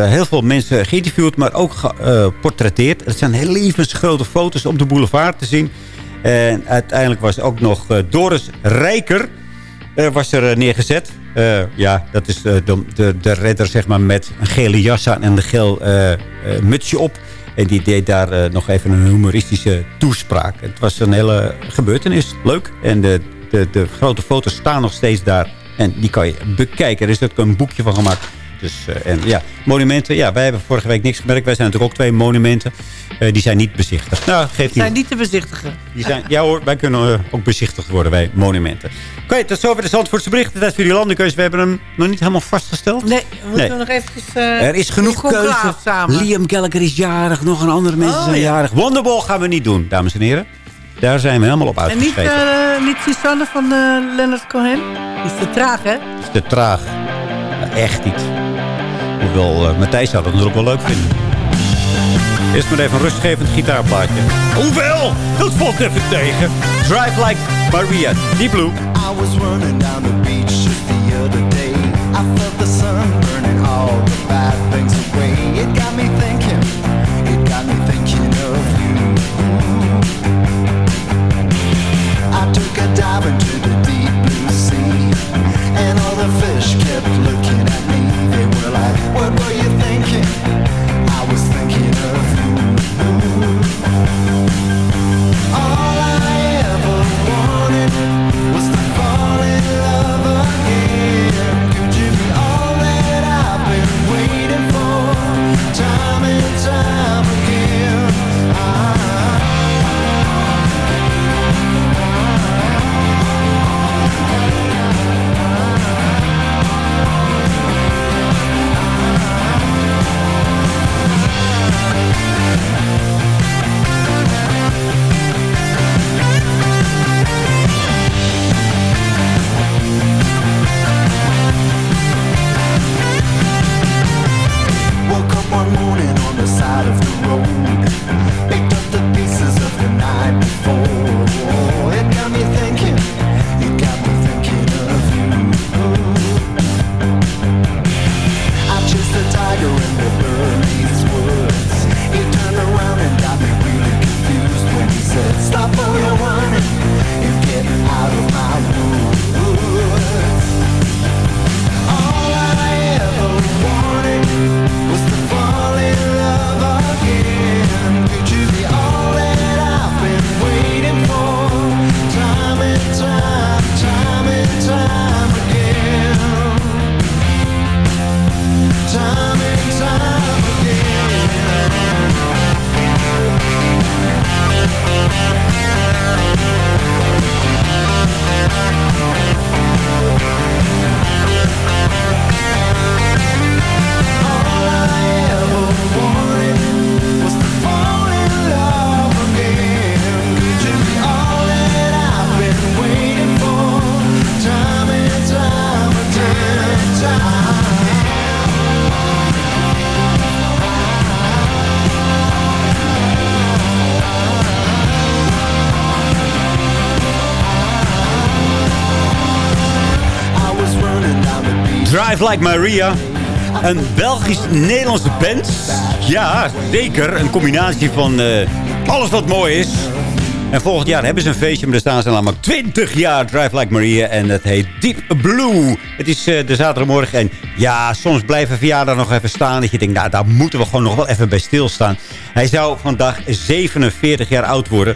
heel veel mensen geïnterviewd, maar ook geportretteerd. Het zijn heel levensgrote foto's op de boulevard te zien. En uiteindelijk was ook nog Doris Rijker was er neergezet. ja, dat is de, de, de redder zeg maar, met een gele jas aan en een geel mutsje op. En die deed daar nog even een humoristische toespraak. Het was een hele gebeurtenis. Leuk. En de, de, de grote foto's staan nog steeds daar. En die kan je bekijken. Er is ook een boekje van gemaakt. Dus, uh, en ja, monumenten. Ja, wij hebben vorige week niks gemerkt. Wij zijn natuurlijk ook twee monumenten. Uh, die zijn niet bezichtigd. Nou, geeft Die zijn niet te bezichtigen. Die zijn, ja hoor, wij kunnen uh, ook bezichtigd worden, wij monumenten. Oké, okay, tot zover de Zandvoortse berichten. Dat voor die landenkeuze. We hebben hem nog niet helemaal vastgesteld. Nee, we moeten nee. nog eventjes... er is genoeg keuze. Samen. Liam Gallagher is jarig. Nog een andere mensen oh, zijn ja. jarig. Wonderball gaan we niet doen, dames en heren. Daar zijn we helemaal op uitgeschreven. En niet, niet Susanne van Leonard Cohen? Die is te traag, hè? is te traag. Ja, echt niet. Hoewel, uh, Matthijs zou dat natuurlijk wel leuk vinden. Eerst maar even een rustgevend gitaarplaatje. Hoeveel? Dat valt even tegen. Drive Like Maria, Deep Blue. I was running down the beach the other day. I felt the sun burning all the bad things away. It got me thinking, it got me thinking of you. I took a dive into the deep blue sea. And all the fish kept looking Like Maria. Een Belgisch-Nederlandse band. Ja, zeker. Een combinatie van eh, alles wat mooi is. En volgend jaar hebben ze een feestje, maar er staan ze namelijk 20 jaar Drive Like Maria. En dat heet Deep Blue. Het is uh, de zaterdagmorgen. En ja, soms blijven verjaardag nog even staan. Dat je denkt, nou, daar moeten we gewoon nog wel even bij stilstaan. Hij zou vandaag 47 jaar oud worden.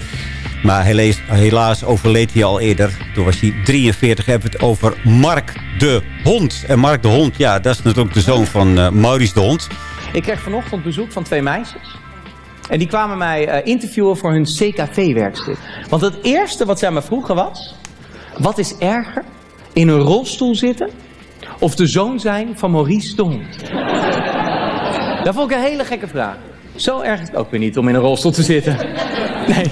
Maar helaas, overleed hij al eerder. Toen was hij 43. Hebben we het over Mark de Hond. En Mark de Hond, ja, dat is natuurlijk de zoon van uh, Maurice de Hond. Ik kreeg vanochtend bezoek van twee meisjes. En die kwamen mij uh, interviewen voor hun CKV-werkstuk. Want het eerste wat zij me vroegen was... Wat is erger? In een rolstoel zitten? Of de zoon zijn van Maurice de Hond? Dat vond ik een hele gekke vraag. Zo erg is het ook weer niet om in een rolstoel te zitten. Nee.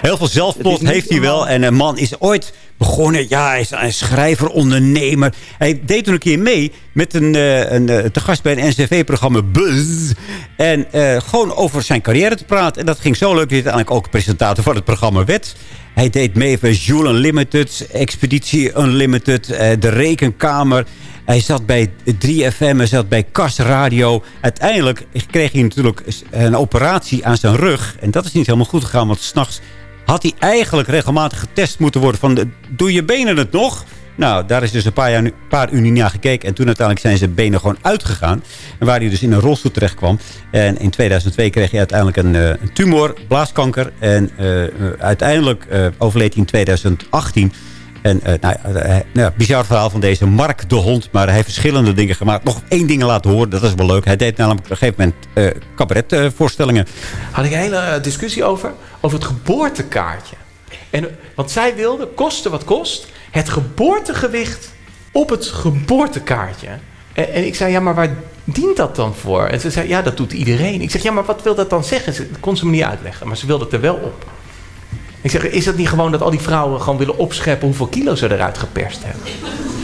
Heel veel zelfplot heeft hij wel. En een man is ooit begonnen. Ja, hij is een schrijver, ondernemer. Hij deed toen een keer mee met een, eh, een, eh, te gast bij een NCV-programma Buzz. En eh, gewoon over zijn carrière te praten. En dat ging zo leuk dat hij uiteindelijk ook presentator van het programma werd. Hij deed mee bij Joule Unlimited, Expeditie Unlimited, De Rekenkamer. Hij zat bij 3FM, hij zat bij Kas Radio. Uiteindelijk kreeg hij natuurlijk een operatie aan zijn rug. En dat is niet helemaal goed gegaan, want s'nachts had hij eigenlijk regelmatig getest moeten worden van... doe je benen het nog? Nou, daar is dus een paar, jaar, nu- paar uur naar gekeken. En toen uiteindelijk zijn zijn benen gewoon uitgegaan. En waar hij dus in een rolstoel terecht kwam. En in 2002 kreeg hij uiteindelijk een, eh, een tumor, blaaskanker. En eh, eh, uiteindelijk eh, overleed hij in 2018... En uh, nou, ja, eh, nou, bizar verhaal van deze Mark de Hond. Maar hij heeft verschillende dingen gemaakt. Nog één ding laten horen, dat is wel leuk. Hij deed namelijk op een gegeven moment uh, cabaretvoorstellingen. Had ik een hele eh, discussie over. Over het geboortekaartje. En, want zij wilde, koste wat kost, het geboortegewicht op het geboortekaartje. En, ik zei, ja, maar waar dient dat dan voor? En ze zei, ja, dat doet iedereen. Ik zeg, ja, maar wat wil dat dan zeggen? Ze kon ze me niet uitleggen, maar ze wilde het er wel op. Ik zeg, is dat niet gewoon dat al die vrouwen gewoon willen opscheppen hoeveel kilo ze eruit geperst hebben?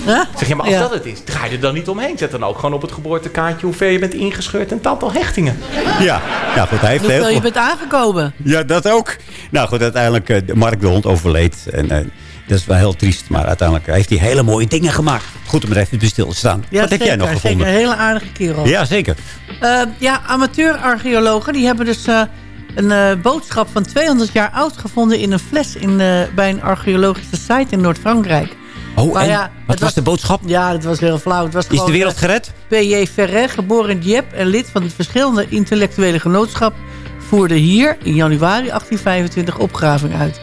Ik zeg, ja, maar als Ja. dat het is, draai er dan niet omheen. Zet dan ook gewoon op het geboortekaartje hoe ver je bent ingescheurd en het aantal hechtingen. Ja, ja goed, hij heeft heel Hoeveel veel... je bent aangekomen. Ja, dat ook. Nou goed, uiteindelijk uh, Mark de Hond overleed. En uh, dat is wel heel triest. Maar uiteindelijk heeft hij hele mooie dingen gemaakt. Goed om er even bij stil te staan. Ja, Wat heb jij nog gevonden? Zeker, een hele aardige kerel. Ja, zeker. Uh, ja, amateur-archeologen die hebben dus uh, een uh, boodschap van 200 jaar oud gevonden in een fles in, uh, bij een archeologische site in Noord-Frankrijk. Oh, maar en ja, wat was de boodschap? Ja, dat was heel flauw. Het was Is de wereld gered? P.J. Ferret, geboren in Dieppe en lid van het verschillende intellectuele genootschap... voerde hier in januari 1825 opgraving uit.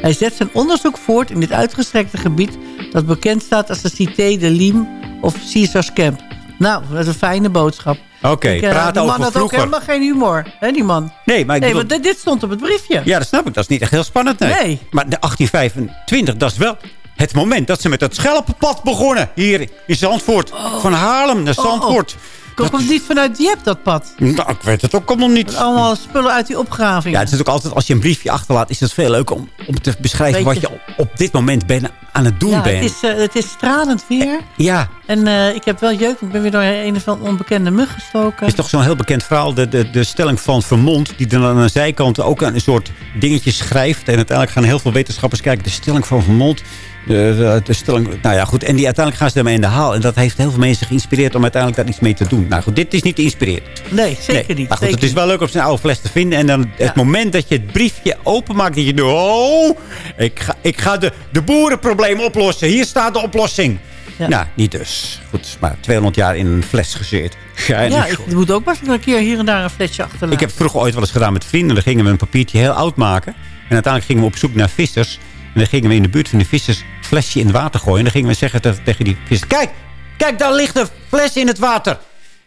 Hij zet zijn onderzoek voort in dit uitgestrekte gebied... dat bekend staat als de Cité de Lim of Caesars Camp. Nou, dat is een fijne boodschap. Oké, okay, uh, praat die over man had vroeger. ook helemaal geen humor, hè, die man. Nee, maar ik nee, bedoel... want dit stond op het briefje. Ja, dat snap ik. Dat is niet echt heel spannend, nee. nee. Maar de 1825, dat is wel het moment dat ze met het schelpenpad begonnen. Hier in Zandvoort. Oh. Van Haarlem naar Zandvoort. Oh, oh. Komt het niet vanuit Dieppe, dat pad? Nou, ik weet het ook allemaal niet. Allemaal spullen uit die opgraving. Ja, het is ook altijd, als je een briefje achterlaat, is het veel leuker om, om te beschrijven wat je op dit moment ben, aan het doen ja, bent. Het is, uh, het is stralend weer. Ja. En uh, ik heb wel jeuk, ik ben weer door een of andere onbekende mug gestoken. Het is toch zo'n heel bekend verhaal, de, de, de stelling van Vermont, die dan aan de zijkant ook een soort dingetje schrijft. En uiteindelijk gaan heel veel wetenschappers kijken, de stelling van Vermont. De, de, de stelling, nou ja, goed. En die, uiteindelijk gaan ze daarmee in de haal. En dat heeft heel veel mensen geïnspireerd om uiteindelijk daar iets mee te doen. Nou goed, dit is niet geïnspireerd. Nee, zeker nee. niet. Maar goed, zeker het is wel leuk om zijn oude fles te vinden. En dan ja. het moment dat je het briefje openmaakt, dat je denkt, oh, ik ga, ik ga de, de boerenprobleem oplossen. Hier staat de oplossing. Ja. Nou, niet dus. Goed, maar 200 jaar in een fles gezet. Geinig. Ja, ik moet ook maar eens een keer hier en daar een flesje achterlaten. Ik heb vroeger ooit wel eens gedaan met vrienden. Dan gingen we een papiertje heel oud maken. En uiteindelijk gingen we op zoek naar vissers. En dan gingen we in de buurt van de vissers flesje in het water gooien. En dan gingen we zeggen tegen die vissers... Kijk, kijk, daar ligt een fles in het water.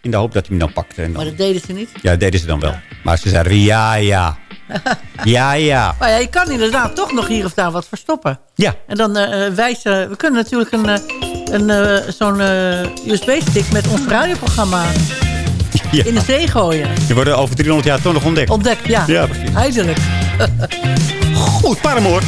In de hoop dat hij hem dan pakte. En dan... Maar dat deden ze niet? Ja, dat deden ze dan wel. Ja. Maar ze zeiden ja, ja. ja, ja. Maar ja, je kan inderdaad toch nog hier of daar wat verstoppen. Ja. En dan uh, wijzen... We kunnen natuurlijk een, een, uh, zo'n uh, USB-stick met ons radioprogramma... Ja. in de zee gooien. Die worden over 300 jaar toch nog ontdekt. Ontdekt, ja. Ja, precies. Eindelijk. Goed, Paramoor.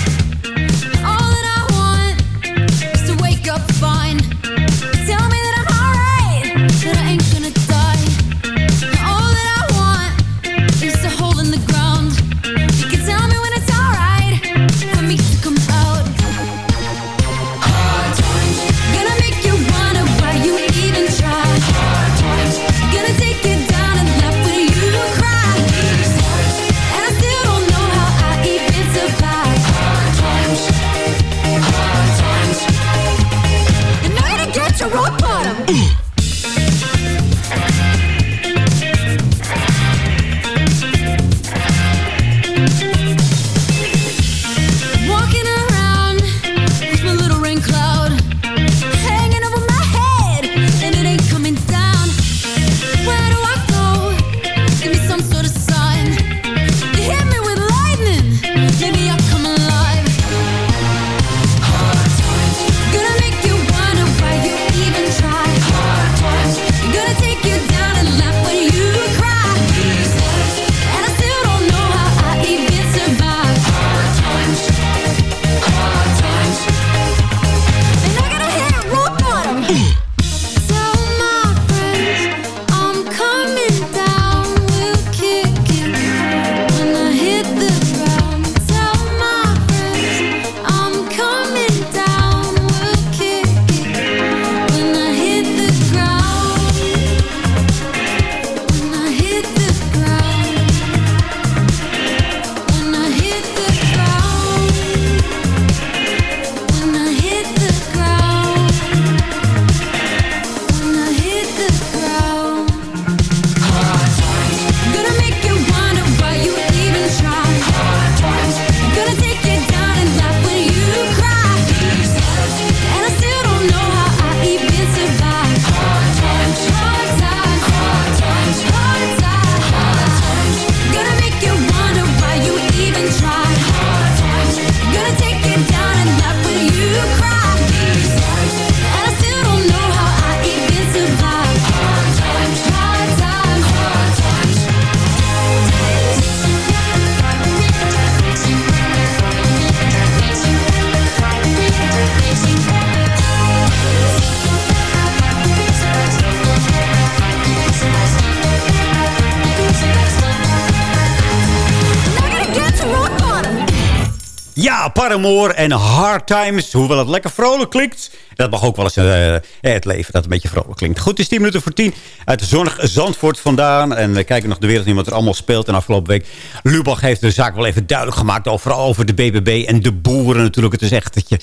Paramore en Hard Times. Hoewel het lekker vrolijk klinkt. Dat mag ook wel eens eh, het leven dat een beetje vrolijk klinkt. Goed, het is 10 minuten voor 10. Uit de zonnig Zandvoort vandaan. En we kijken nog de wereld in wat er allemaal speelt. En afgelopen week, Lubach heeft de zaak wel even duidelijk gemaakt. Overal over de BBB en de boeren natuurlijk. Het is echt dat je...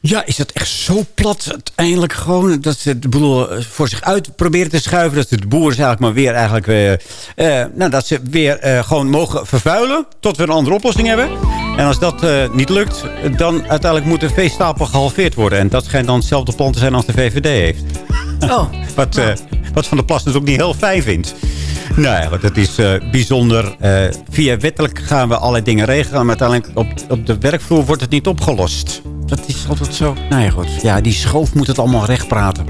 Ja, is dat echt zo plat uiteindelijk gewoon... dat ze de boel eh, voor zich uit proberen te schuiven... dat de boeren eigenlijk maar weer eigenlijk... eh, eh, nou, dat ze weer eh, gewoon mogen vervuilen... tot we een andere oplossing hebben. En als dat niet lukt... dan uiteindelijk moet de veestapel gehalveerd worden. En dat schijnt dan hetzelfde plan te zijn als de VVD heeft. Oh. wat, eh, wat Van der Plas dus ook niet heel fijn vindt. Nou ja, het is bijzonder. Via wettelijk gaan we allerlei dingen regelen... maar uiteindelijk op, op de werkvloer wordt het niet opgelost. Dat is altijd zo. Nou ja, goed. Ja, die schoof moet het allemaal recht praten.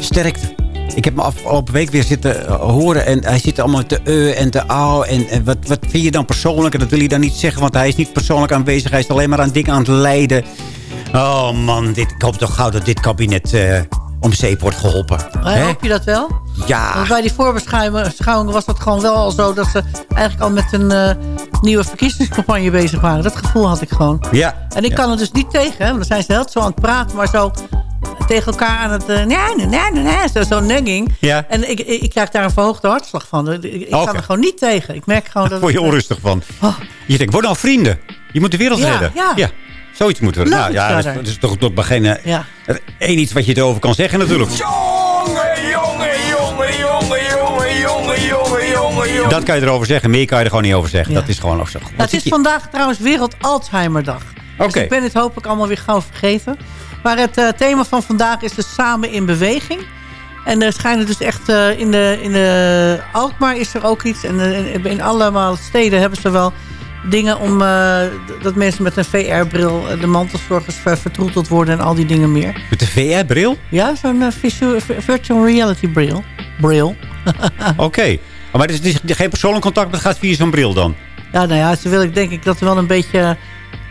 Sterkte. Ik heb me afgelopen week weer zitten eh, horen. En hij zit allemaal te e en te au. En, en wat, wat vind je dan persoonlijk? En dat wil hij dan niet zeggen. Want hij is niet persoonlijk aanwezig. Hij is alleen maar aan dingen aan het leiden. Oh man, dit, ik hoop toch gauw dat dit kabinet eh, om zeep wordt geholpen. Hè, hoop je dat wel? Ja. Want bij die voorbeschouwing was dat gewoon wel al zo... dat ze eigenlijk al met een eh, nieuwe verkiezingscampagne bezig waren. Dat gevoel had ik gewoon. Ja. En ik Ja. kan er dus niet tegen. Hè? Want dan zijn ze heel zo aan het praten, maar zo tegen elkaar aan het... eh, nee, nee, nee, nee, zo- zo'n negging. Ja. En ik, ik, ik krijg daar een verhoogde hartslag van. Ik, ik kan er gewoon niet tegen. Ik merk gewoon dat... Word je het, eh, onrustig van. Je denkt, word nou vrienden. Je moet de wereld Ja, redden. ja. Zoiets moeten we. Nou, ja, dat is, dat is toch tot beginnen Ja. één iets wat je erover kan zeggen natuurlijk. Jongen, jongen, jongen, jongen, jongen, jongen, jongen, jongen, jongen. Dat kan je erover zeggen. Meer kan je er gewoon niet over zeggen. Dat is gewoon ook zo. Nou, het is je- vandaag trouwens Wereld Alzheimerdag. Oké. Dus ik ben het hopelijk allemaal weer gauw vergeten. Maar het eh, thema van vandaag is dus samen in beweging. En er schijnen dus echt eh, in, de, in de Alkmaar is er ook iets. En eh, in, in allemaal steden hebben ze wel dingen om eh, dat mensen met een VR-bril de mantelzorgers ver- vertroeteld worden en al die dingen meer. Met de VR-bril? Ja, zo'n eh, virtual reality bril. Bril. Oké. Maar het is, geen persoonlijk contact, maar het gaat via zo'n bril dan. Ja, nou ja, ze willen denk ik dat wel een beetje,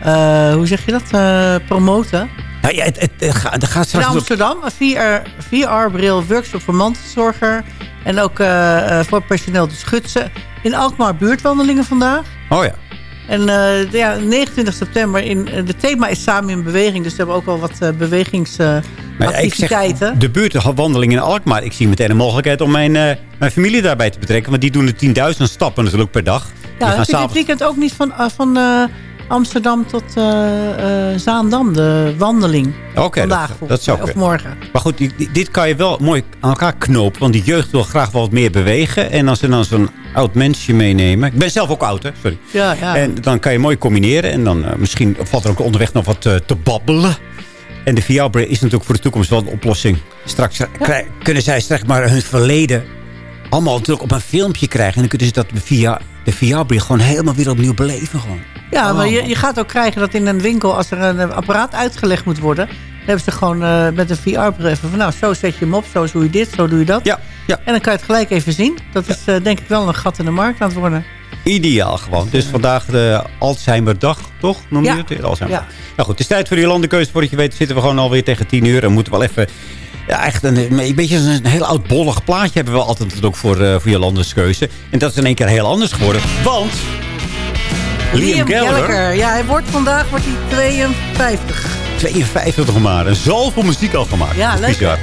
eh, hoe zeg je dat, eh, promoten. Nou ja, het, het, het gaat, het gaat In straks... op- Amsterdam, een VR-bril workshop voor mantelzorger. En ook eh, eh, voor personeel de schutsen. In Alkmaar buurtwandelingen vandaag. Oh ja. En eh, ja, 29 september, in, eh, de thema is samen in beweging. Dus we hebben ook wel wat eh, zeg, bewegingsactiviteiten. de buurtwandeling in Alkmaar. Ik zie meteen een mogelijkheid om mijn, eh, mijn familie daarbij te betrekken. Want die doen de 10.000 stappen natuurlijk per dag. Ja, heb je dit weekend ook niet van, eh, van eh, Amsterdam tot eh, eh, Zaandam, de wandeling. Oké, Vandaag dat, zou mij, of morgen. Maar goed, dit kan je wel mooi aan elkaar knopen. Want die jeugd wil graag wat meer bewegen. En als ze dan zo'n oud mensje meenemen... Ik ben zelf ook oud, hè? Sorry. Ja, ja. En dan kan je mooi combineren. En dan eh, misschien valt er ook onderweg nog wat te babbelen. En de VR-bril is natuurlijk voor de toekomst wel een oplossing. Straks kunnen zij straks maar hun verleden allemaal natuurlijk op een filmpje krijgen. En dan kunnen ze dat via de VR-bril gewoon helemaal weer opnieuw beleven. Gewoon. Ja, maar je, je gaat ook krijgen dat in een winkel, als er een eh, apparaat uitgelegd moet worden, dan hebben ze gewoon eh, met een VR-bril even van, nou, zo zet je hem op, zo doe je dit, zo doe je dat. Ja, ja. En dan kan je het gelijk even zien. Dat is eh, denk ik wel een gat in de markt aan het worden. Ideaal gewoon. Dus vandaag de Alzheimerdag, toch? Noem je Ja. het? Alzheimer. Ja. Nou goed, het is tijd voor die landenkeuze. Voordat je weet zitten we gewoon alweer tegen 10 uur. En moeten we wel even... Ja, echt een, een beetje een heel oud bollig plaatje hebben we altijd natuurlijk voor, eh, voor je landenskeuze. En dat is in één keer heel anders geworden. Want... Liam, Gallagher, Ja, hij wordt vandaag wordt hij 52. 52 nog maar. En zoveel muziek al gemaakt. Ja, leuk.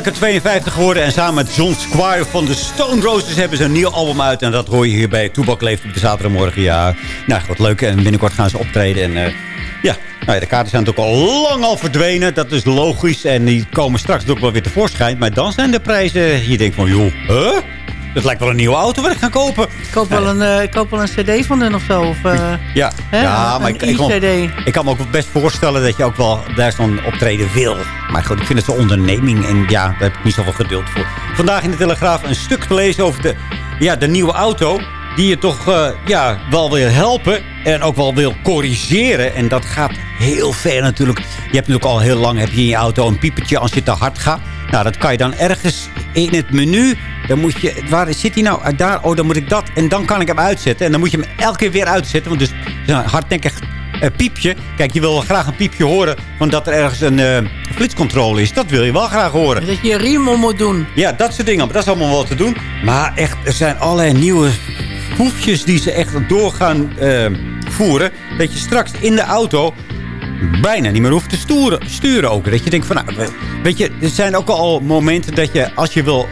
Gallagher 52 geworden. En samen met John Squire van de Stone Roses hebben ze een nieuw album uit. En dat hoor je hier bij Toebak Leeft op de zaterdagmorgen. Ja, nou wat leuk. En binnenkort gaan ze optreden. En eh, ja, nou ja, de kaarten zijn natuurlijk al lang al verdwenen. Dat is logisch. En die komen straks ook wel weer tevoorschijn. Maar dan zijn de prijzen... Je denkt van, joh, huh? Dat lijkt wel een nieuwe auto waar ik ga kopen. Ik koop wel een, eh, ik koop wel een cd van hun of zo. Of, eh, Ja, Hè, ja een maar ik, ik, kan- ik kan me ook best voorstellen dat je ook wel daar zo'n optreden wil. Maar goed, ik vind het een onderneming en ja, daar heb ik niet zoveel geduld voor. Vandaag in de Telegraaf een stuk te lezen over de, ja, de nieuwe auto. Die je toch eh, ja, wel wil helpen en ook wel wil corrigeren. En dat gaat heel ver natuurlijk. Je hebt natuurlijk al heel lang heb je in je auto een piepertje als je te hard gaat. Nou, dat kan je dan ergens in het menu. Dan moet je, waar zit hij nou? Ah, Daar, oh, dan moet ik dat. En dan kan ik hem uitzetten. En dan moet je hem elke keer weer uitzetten. Want dus zo'n hardnekkig eh, piepje. Kijk, je wil wel graag een piepje horen. Want dat er ergens een eh, flitscontrole is. Dat wil je wel graag horen. Dat je je riem om moet doen. Ja, dat soort dingen. Maar dat is allemaal wel te doen. Maar echt, er zijn allerlei nieuwe hoefjes die ze echt door gaan eh, voeren. Dat je straks in de auto bijna niet meer hoeft te sturen, sturen ook. Dat je denkt van, nou, we- weet je, er zijn ook al momenten dat je, als je wil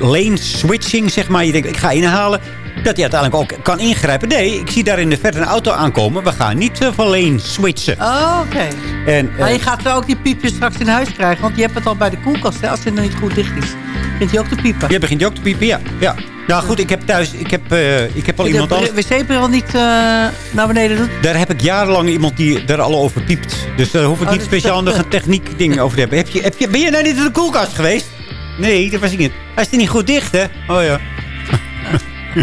lane switching, zeg maar, je denkt, ik ga inhalen, dat je uiteindelijk ook kan ingrijpen. Nee, ik zie daar in de verte een auto aankomen. We gaan niet eh, van lane switchen. Oh, oké. En, Maar eh, je gaat wel ook die piepjes straks in huis krijgen. Want je hebt het al bij de koelkast. Hè, als het nog niet goed dicht is. Begint hij ook te piepen. je begint ook te piepen, ja. ja. Nou goed, ik heb thuis, ik heb, eh, ik heb al Je iemand de anders. wc-bril niet eh, naar beneden doet. Daar heb ik jarenlang iemand die er al over piept. Dus daar hoef ik Oh, niet speciaal nog een techniek ding over te hebben. Heb je, heb je, ben je nou niet in de koelkast geweest? Nee, dat was ik niet. Hij is er niet goed dicht, hè? Oh ja.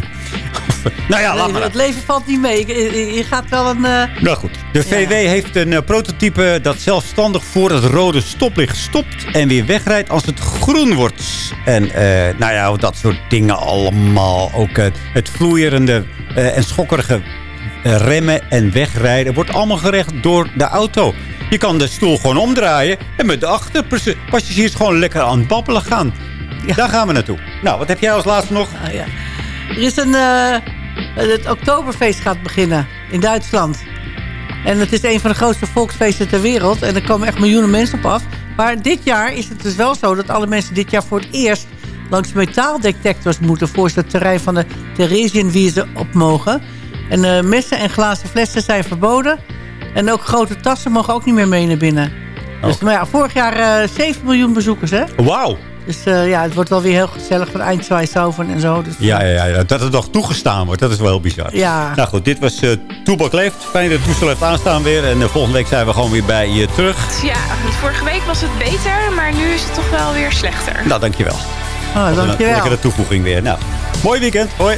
nou ja, laat maar. het leven valt niet mee. Je, gaat wel een... eh, Nou goed, de VW heeft een eh, prototype dat zelfstandig voor het rode stoplicht stopt en weer wegrijdt als het groen wordt. En eh, nou ja, dat soort dingen allemaal. Ook het vloeierende en schokkerige remmen en wegrijden wordt allemaal gerecht door de auto. Je kan de stoel gewoon omdraaien en met de achterpassagiers gewoon lekker aan het babbelen gaan. Daar gaan we naartoe. Nou, wat heb jij als laatste nog? ah, ja. Er is een... eh, het Oktoberfeest gaat beginnen in Duitsland. En het is een van de grootste volksfeesten ter wereld. En er komen echt miljoenen mensen op af. Maar dit jaar is het dus wel zo dat alle mensen dit jaar voor het eerst... langs metaaldetectors moeten voor ze het terrein van de Theresienwiese op mogen. En eh, messen en glazen flessen zijn verboden. En ook grote tassen mogen ook niet meer mee naar binnen. Dus, maar ja, vorig jaar eh 7 miljoen bezoekers, hè? Wauw. Dus eh, ja, het wordt wel weer heel gezellig van Eindzweishoven en zo. Dus, Ja, ja, ja, dat het nog toegestaan wordt, dat is wel heel bizar. Ja. Nou goed, dit was uh, Toebak Leeft. Fijn dat het toestel heeft aanstaan weer. En uh, volgende week zijn we gewoon weer bij je terug. Ja, want vorige week was het beter, maar nu is het toch wel weer slechter. Nou, dankjewel. Oh, Een dankjewel. lekkere toevoeging weer. Nou, mooi weekend. Hoi.